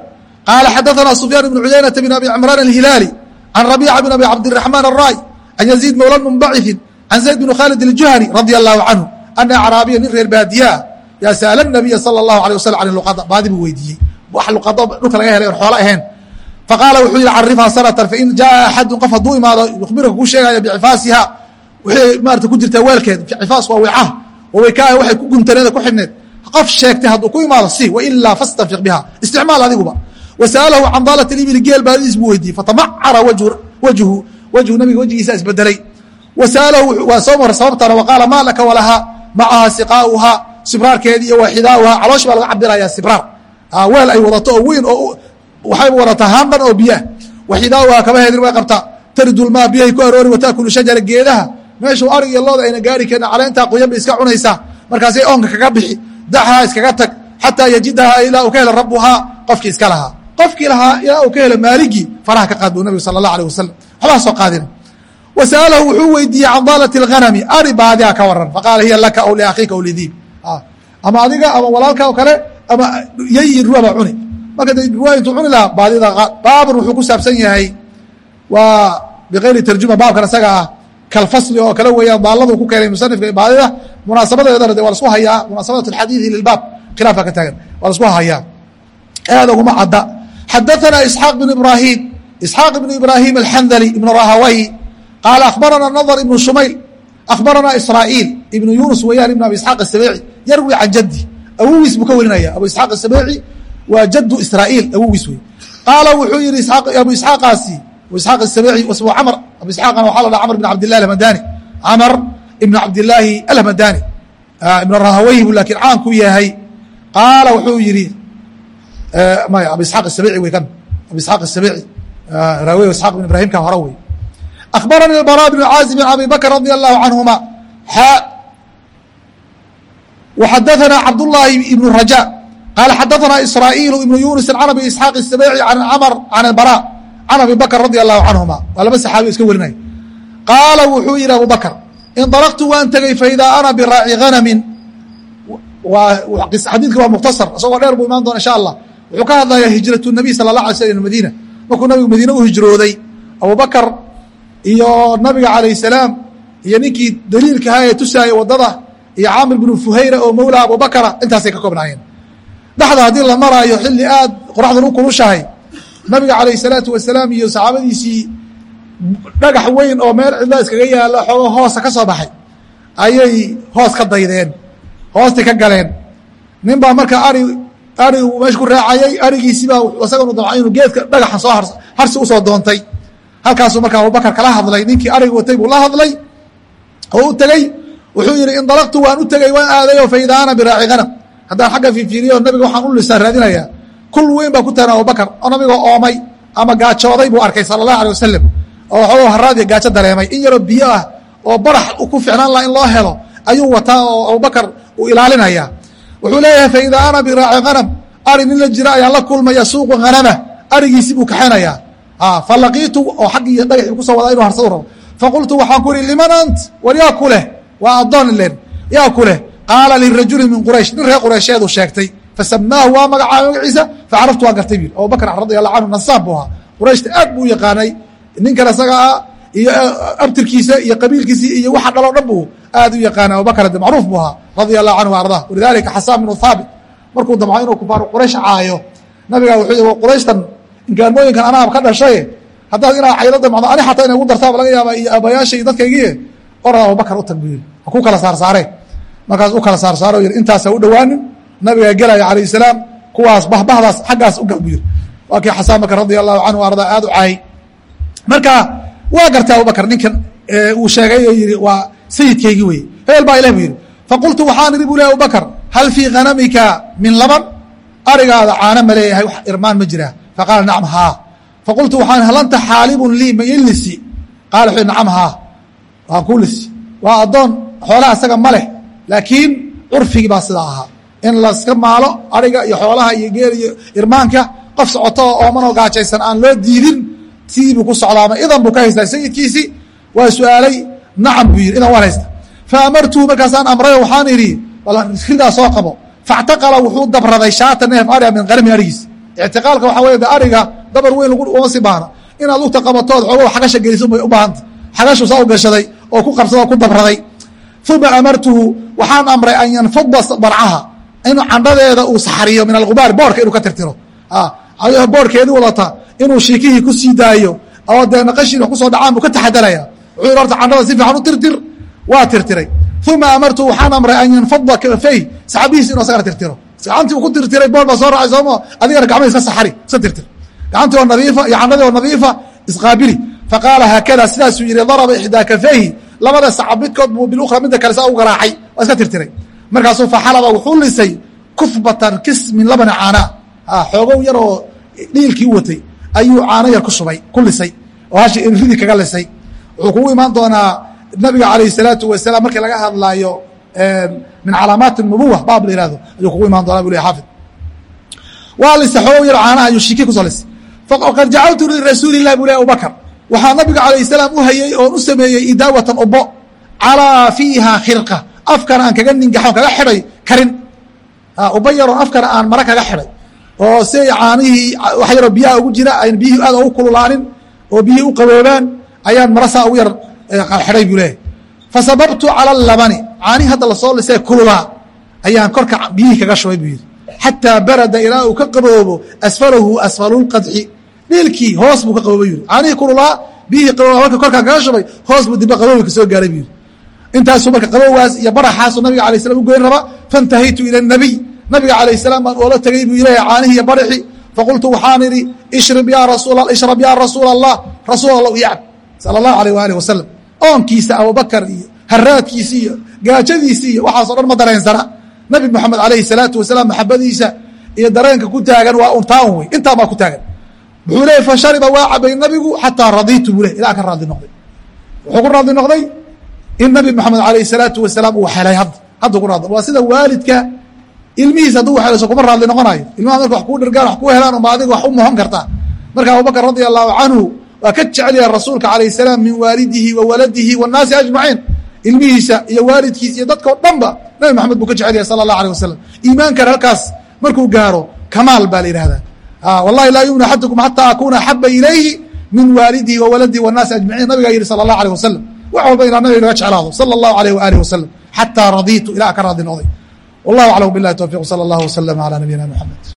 qaala xadaثana سufyaan بن cuyaynةa بn abi cمraan الhilaali can رabيcة بn abi cabdiلرaحmaan الrاي can يزيid mowla منbaciثi can زayd بn khaalid الjuhني radي الlahu canهu ana acraabiya nin reer baadiyaa yaa sa'ala الnabiya salى الlahu عalيه waslم can luqada baadi buu weydiiyey wax luqado dhulka laga helay on xoolo ahayn faqaala wuxuu yihi carifhaa sanatan fain jaءa axadu qof hadduu imaado yukhbiruka kuu sheegaya bicifaasiha wixii maarata ku jirtaa weelkeed cifaas waa wicaha waweykaa waxay ku guntaneeda ku xidhneed qof sheegtay hadduu ku imaado si wailaa fastanfiq biha isticmaal adiguba wasa'alahu can daalat ibili geel baadidiis buu weydiiyey fatamacara wajhu wajhu nabiga wejigiisa isbedelay wasa'alahu waa soo mara sababtana waqaala maa laka walahaa macaha siqaauhaa sibraarkeedi iyo waxidaauhaa caloosh baa laga cabirayaa sibraar weel ay wadato oo weyn oo waxay wadataa haandhan oo biyaah waxidaauhaa kaba heedin way qabtaa taridulmaa biyahay ku aroori wataakulu shajara geedaha meeshuu arig iyo looda ayna gaari karin caleentaa qoyan bay iska cunaysaa markaasay oonka kaga bixi daxhaa iskaga tag xataa yajidahaa ilaa uu ka helo rabuhaa qofkii iska lahaa qofkii lahaa ilaa uu ka helo maaligii faraha ka qaad nabigu sala allah alيh wasalam waxbaa soo qaadina wasa'alahu wuxuu weydiiyey can daalati اlghanami ari ka waran faqaala hiya laka aw liakhiika aw lidiib ama adiga ama walaalka oo kale ama yayi ruwa baa cuni marka de ruwa intuu cuni lahaa baadida baabun wuxuu ku saabsan yahay waa bikayri tarjuma baabkan isaga ah kalfasli oo kale weeyaan daaladu ku keenay musanifka baadida munaasabadeedana de waa lasku hayaa munaasabat alxadiidi lilbaab khilaafka ka taagan waa lasku hayaa aad uguma cadda xadaثana isxaaq bn ibrahim isxaaq ibn ibrahim alxandali ibn rahaway qaala akhbarana nadr ibn shumayl akhbarana israa'iil ibnu yunus weeyaan ibn abi isxaaq asabeeci yarwi can jaddi awogiis buu ka warinaya abu isxaaq asabeeci waa jaddu israa'iil awogiis wey qaala wuxuu yihi abu isxaaqaasi abu isxaaq asabeeci wasmu camr abu isxaaqana waxaa la dhaha camr ibn cabdillahi alhamadani camr ibn cabdillaahi alhamadani ibn rahawayhi bu laakiin caan ku yahay qaala wuxuu yihi maya abu isxaaq asabeeci wey kan abu isxaaq asabeeci raawe isxaaq ibn ibrahimka hore wey akhbarani albara bn caazib bn abi bakr radi allahu canhuma xa وxadaثna cabdاللahi ibn rajا qaala xadaثna isrاaيil ibn yunis can abi isxaaq الsabeeci can cmr can اbarا can abi bakr radi allahu canهuma waa laba saxaabi iska warinaya qaala wuxuu yihi abu bakr inطalqtu waan tegey faidaa ana biraaci hanami xadiidka waa mukhtasar isagoo dheer buu imaan doona insha allah wuxuu ka hadlaya hijraة الnabiy salى الlah alay slm madiina markuu nabigu madiine u hijrooday abu bakr iyo nabiga calayh الsalaam iyo ninkii daliilkahaa ee tusaaya waddada iyo caamir bnu fuhayra oo mowla abubakra intaasay ka koobnaayeen. Dhexda haddii la maraayo xilli aad qoraxdan u kulushahay nabiga calayh salaatu wasalaam iyo saxaabadiisii dhagax weyn oo meel cidla iskaga yaalo xoogo hoosa ka soo baxay ayay hoos ka daydeen hoostii ka galeen. Nin baa marka ari arigu meesha ku raacayay arigiisibaa isaganu damca inuu geedka dhagaxan soo harsi u soo doontay halkaasuu marka abubakar kala hadlay ninkii ariga watay buu la hadlay. Oo u tegey wuxuu yihi indalaqtu waan u tegey waan aadayo faida biraaci hanam haddaan xagga fiifiiriyo nabiga waxaan u lisaan raadinayaa kul weyn baa ku tagan abubakar oo nabigoo oomay ama gaajooday buu arkay sala allahu alay wasalam oo waxoogo haraadiya gaajo dareemay. In yaroo biyo ah oo barax ku ficnaan laha in loo helo ayuu wataa oo abubakar uu ilaalinaya wuxuu leeyahay faida biraaci hanam ari nin la jira ayaan la kulmaya suuqu hanama arigiisi buu kaxeynaya falaqiitu oo xaggii dhagaxii ku soo wadaa inu harsadu rabo. Faqultu waxaan ku ihi liman ant? War yaa ku leh? Waa addoon len yaa ku leh. Qaala lirajuli min quraysh nin reer quraysheedu sheegtay. Fasamaahu waa magacaabay magaciisa. Facaraftu waan gartay buyiri abubakr radi allahu canhu nasaab buu ahaa. Qurayshta aad buu u yaqaanay ninkan isaga ah iyo abtirkiisa iyo qabiilkiisi iyo waxa dhaloo dhan buu aad u yaqaanay. Abubakr de macruuf buu ahaa radia allahu canhu ardah walidalika xasaan binu haabit markuu damco inuu kufaaru quraysh caayo. Nabigaa wuxuu qurayshtan inkaarmooyinkan anaab ka dhashay. Haddaad inaa caylo damcdo ani xataa inay dartaaba laga yaaba iyo aabayaasha iyo dadkaygiie orad abubakar u tag buu yiri ha ku kala saarsaareen markaas u kala saarsaaro yiri intaasa u dhowaanin nabigaa gelaya calayh salaam kuwaas bahbahdaas xaggaas u gal buu yiri waa kii xasaan radia allahu canhu ardaa aad u caayay marka waa gartay abubakar ninkan uu sheegay oo yidhi waa sayidkaygii weye hebel baa ilah buu yidhi faqultu waxaan idhi bu leh abubakar hal fii hanamika min laban? Arigaada caano ma wax irmaan ma jiraa faqaala nacam haa faqultu waxaan hal anta xaalibun lii ma ii lisi qaala wuxuu nacam haa waan kuu lisi waa addoon xoolaha isaga ma leh laakiin curfigii baa sidaa ahaa in laska maalo ariga iyo xoolaha iyo geel iyo irmaanka qof socoto oo gaajaysan aan loo diidin sidii buu ku socdaama idan buu ka haystaa sayidkiisii waa su'aalay nacam buu yidhi idan waan haysta fa amartuhu markaasaan amrayo waxaan idhi ridaa soo qabo factaqala wuxuu dabraday shaata neef ariga min qarmi arigiis ictiqaalka waxaa wey de ariga dabar weyn uma si baahna. Inaad lugta qabatood xoogo xagasha geliso bay u baahanta xagashu saa u gashaday oo ku qabsado ku dabraday. Uma amartuhu waxaan amray an yanfada barcaha inuu candhadeeda uu saxriyo min algubaar boorka inuu ka tirtiro. Boorkeedii wadata inuu shiikihii ku sii daayo oo dee naqashiin wax ku soo dhacaan buu ka taxadaraya wuxuu yidhi horta candhada si fiican u tirtir waa tirtiray. Uma amartu waxaan amray an yanfada kafey saxabihiis inu asagana tirtiro gacantii uu ku tirtiray boor soo raacay sooma adigana gacmahi iska saxari. Iska tirtir. Gacantii oo nadiifa iyo oo nadiifa isqaabili. Faqaala haakada sidaasuu yihi daraba ixdaa kafeyhi labada sacab midkood buu bilukhra midda kale saa u garaacay. Waa iska tirtiray. Markaasuu faxalaba wuxuu lisay kufbatan kis min labani caana xoogow yar oo dhiilkii u watay ayuu caano yar ku shubay ku lisay. Oo hashi ridi kaga lisay. Wuxuu kugu imaan doonaa nabiga calayh salaatu wasalaam markii laga hadlaayo min calaamaat nubuwa baab la ihahdo ayuu kugu imaan doonaa bu le xaafid waa lisay xoogow yar caanaha ayuu shiki ku soo lisay faqad jacaltu lirasuuli lah bu le abubakr waxaa nabiga calayh salaam u hayey oon u sameeyey idaawatan ubo calaa fiiha khirqa afkana aan kaga ningaxo kaga xidhay karin uba yaroon afkana aan mara kaga xidhay oo si caanihii wax yaroo biyaha ugu jira ayn biyihii aad ugu kululaanin oo biyihii u qaboobaan ayaan mara saa ugu yar xidhay buu leeyahy fasababtu cala labani caanihii hadda la soo lisee kululaa ayaan korka biyihii kaga shubay buu yidhi xataa barada ilaa uu ka qaboobo asfalahu asfalulqadxi dhiilkii hoos buu ka qaboobay yidhi caanihii kululaa biyihii qaboobaa marka korkaan kaga shubay hoos buu dibba qaboobi ka gaaray buu yidhi intaasuu marka qabowgaas iyo baraxaasuu nabiga alay slam u goyn raba faintahaytu ila nabiy nabiga calayh salaam baan oola tegey buu ilahay caanihi iyo barixi faqultu waxaan idhi ishrab ya rasuula allah rasuul allah yacb sala allahu alayh waalih wasalam oonkiisa abubakar iyo haraadkiisi iyo gaajadiisi iyo waxaasoo dhan ma dareensana nabi moxamed alayhi salaatu wasalaam maxabadiisa iyo dareenka ku taagan waa untaan wey intaan baa ku taagan. Wuxuu leeyay fashariba waa cabay nabigu xataa radiitu buu leh ilaa ka raadli noqday. Wuxuu ku raadli noqday in nabi moxamed alayh salaatu wasalaam uu helay hadda hadda ku raadli waa sida waalidka ilmihiis hadduu waxelayso kuma raadli noqonayo. Ilmaha marka wax kuu dhirgaan wax kuu helaan unba adiga wax u mohon kartaa. Marka abubakr radia allahu canhu waa ka jecel yahay rasuulka calayh salaam min waalidihi wa waladihi waannaasi ajmaciin ilmihiisa iyo waalidkiisa iyo dadkao dhanba nabi maxamed buu ka jecel yahay sala allah alيh wasalam iimaankana halkaas markuu gaaro kamaal baa la yihahdaa wallahi laa yumin axadukum xata akuna axaba ilayhi min waalidihi wa waladihi wاnnaasi ajmaciin nabigaa yihi sala allah alيh wasalam wax walba inaa nabiga naga jeclaado salى اllahu alayh waalih wasalam xataa radiitu ilaa ka raadli noqday والله أعلم بالله التوفيق صلى الله وسلم على نبينا محمد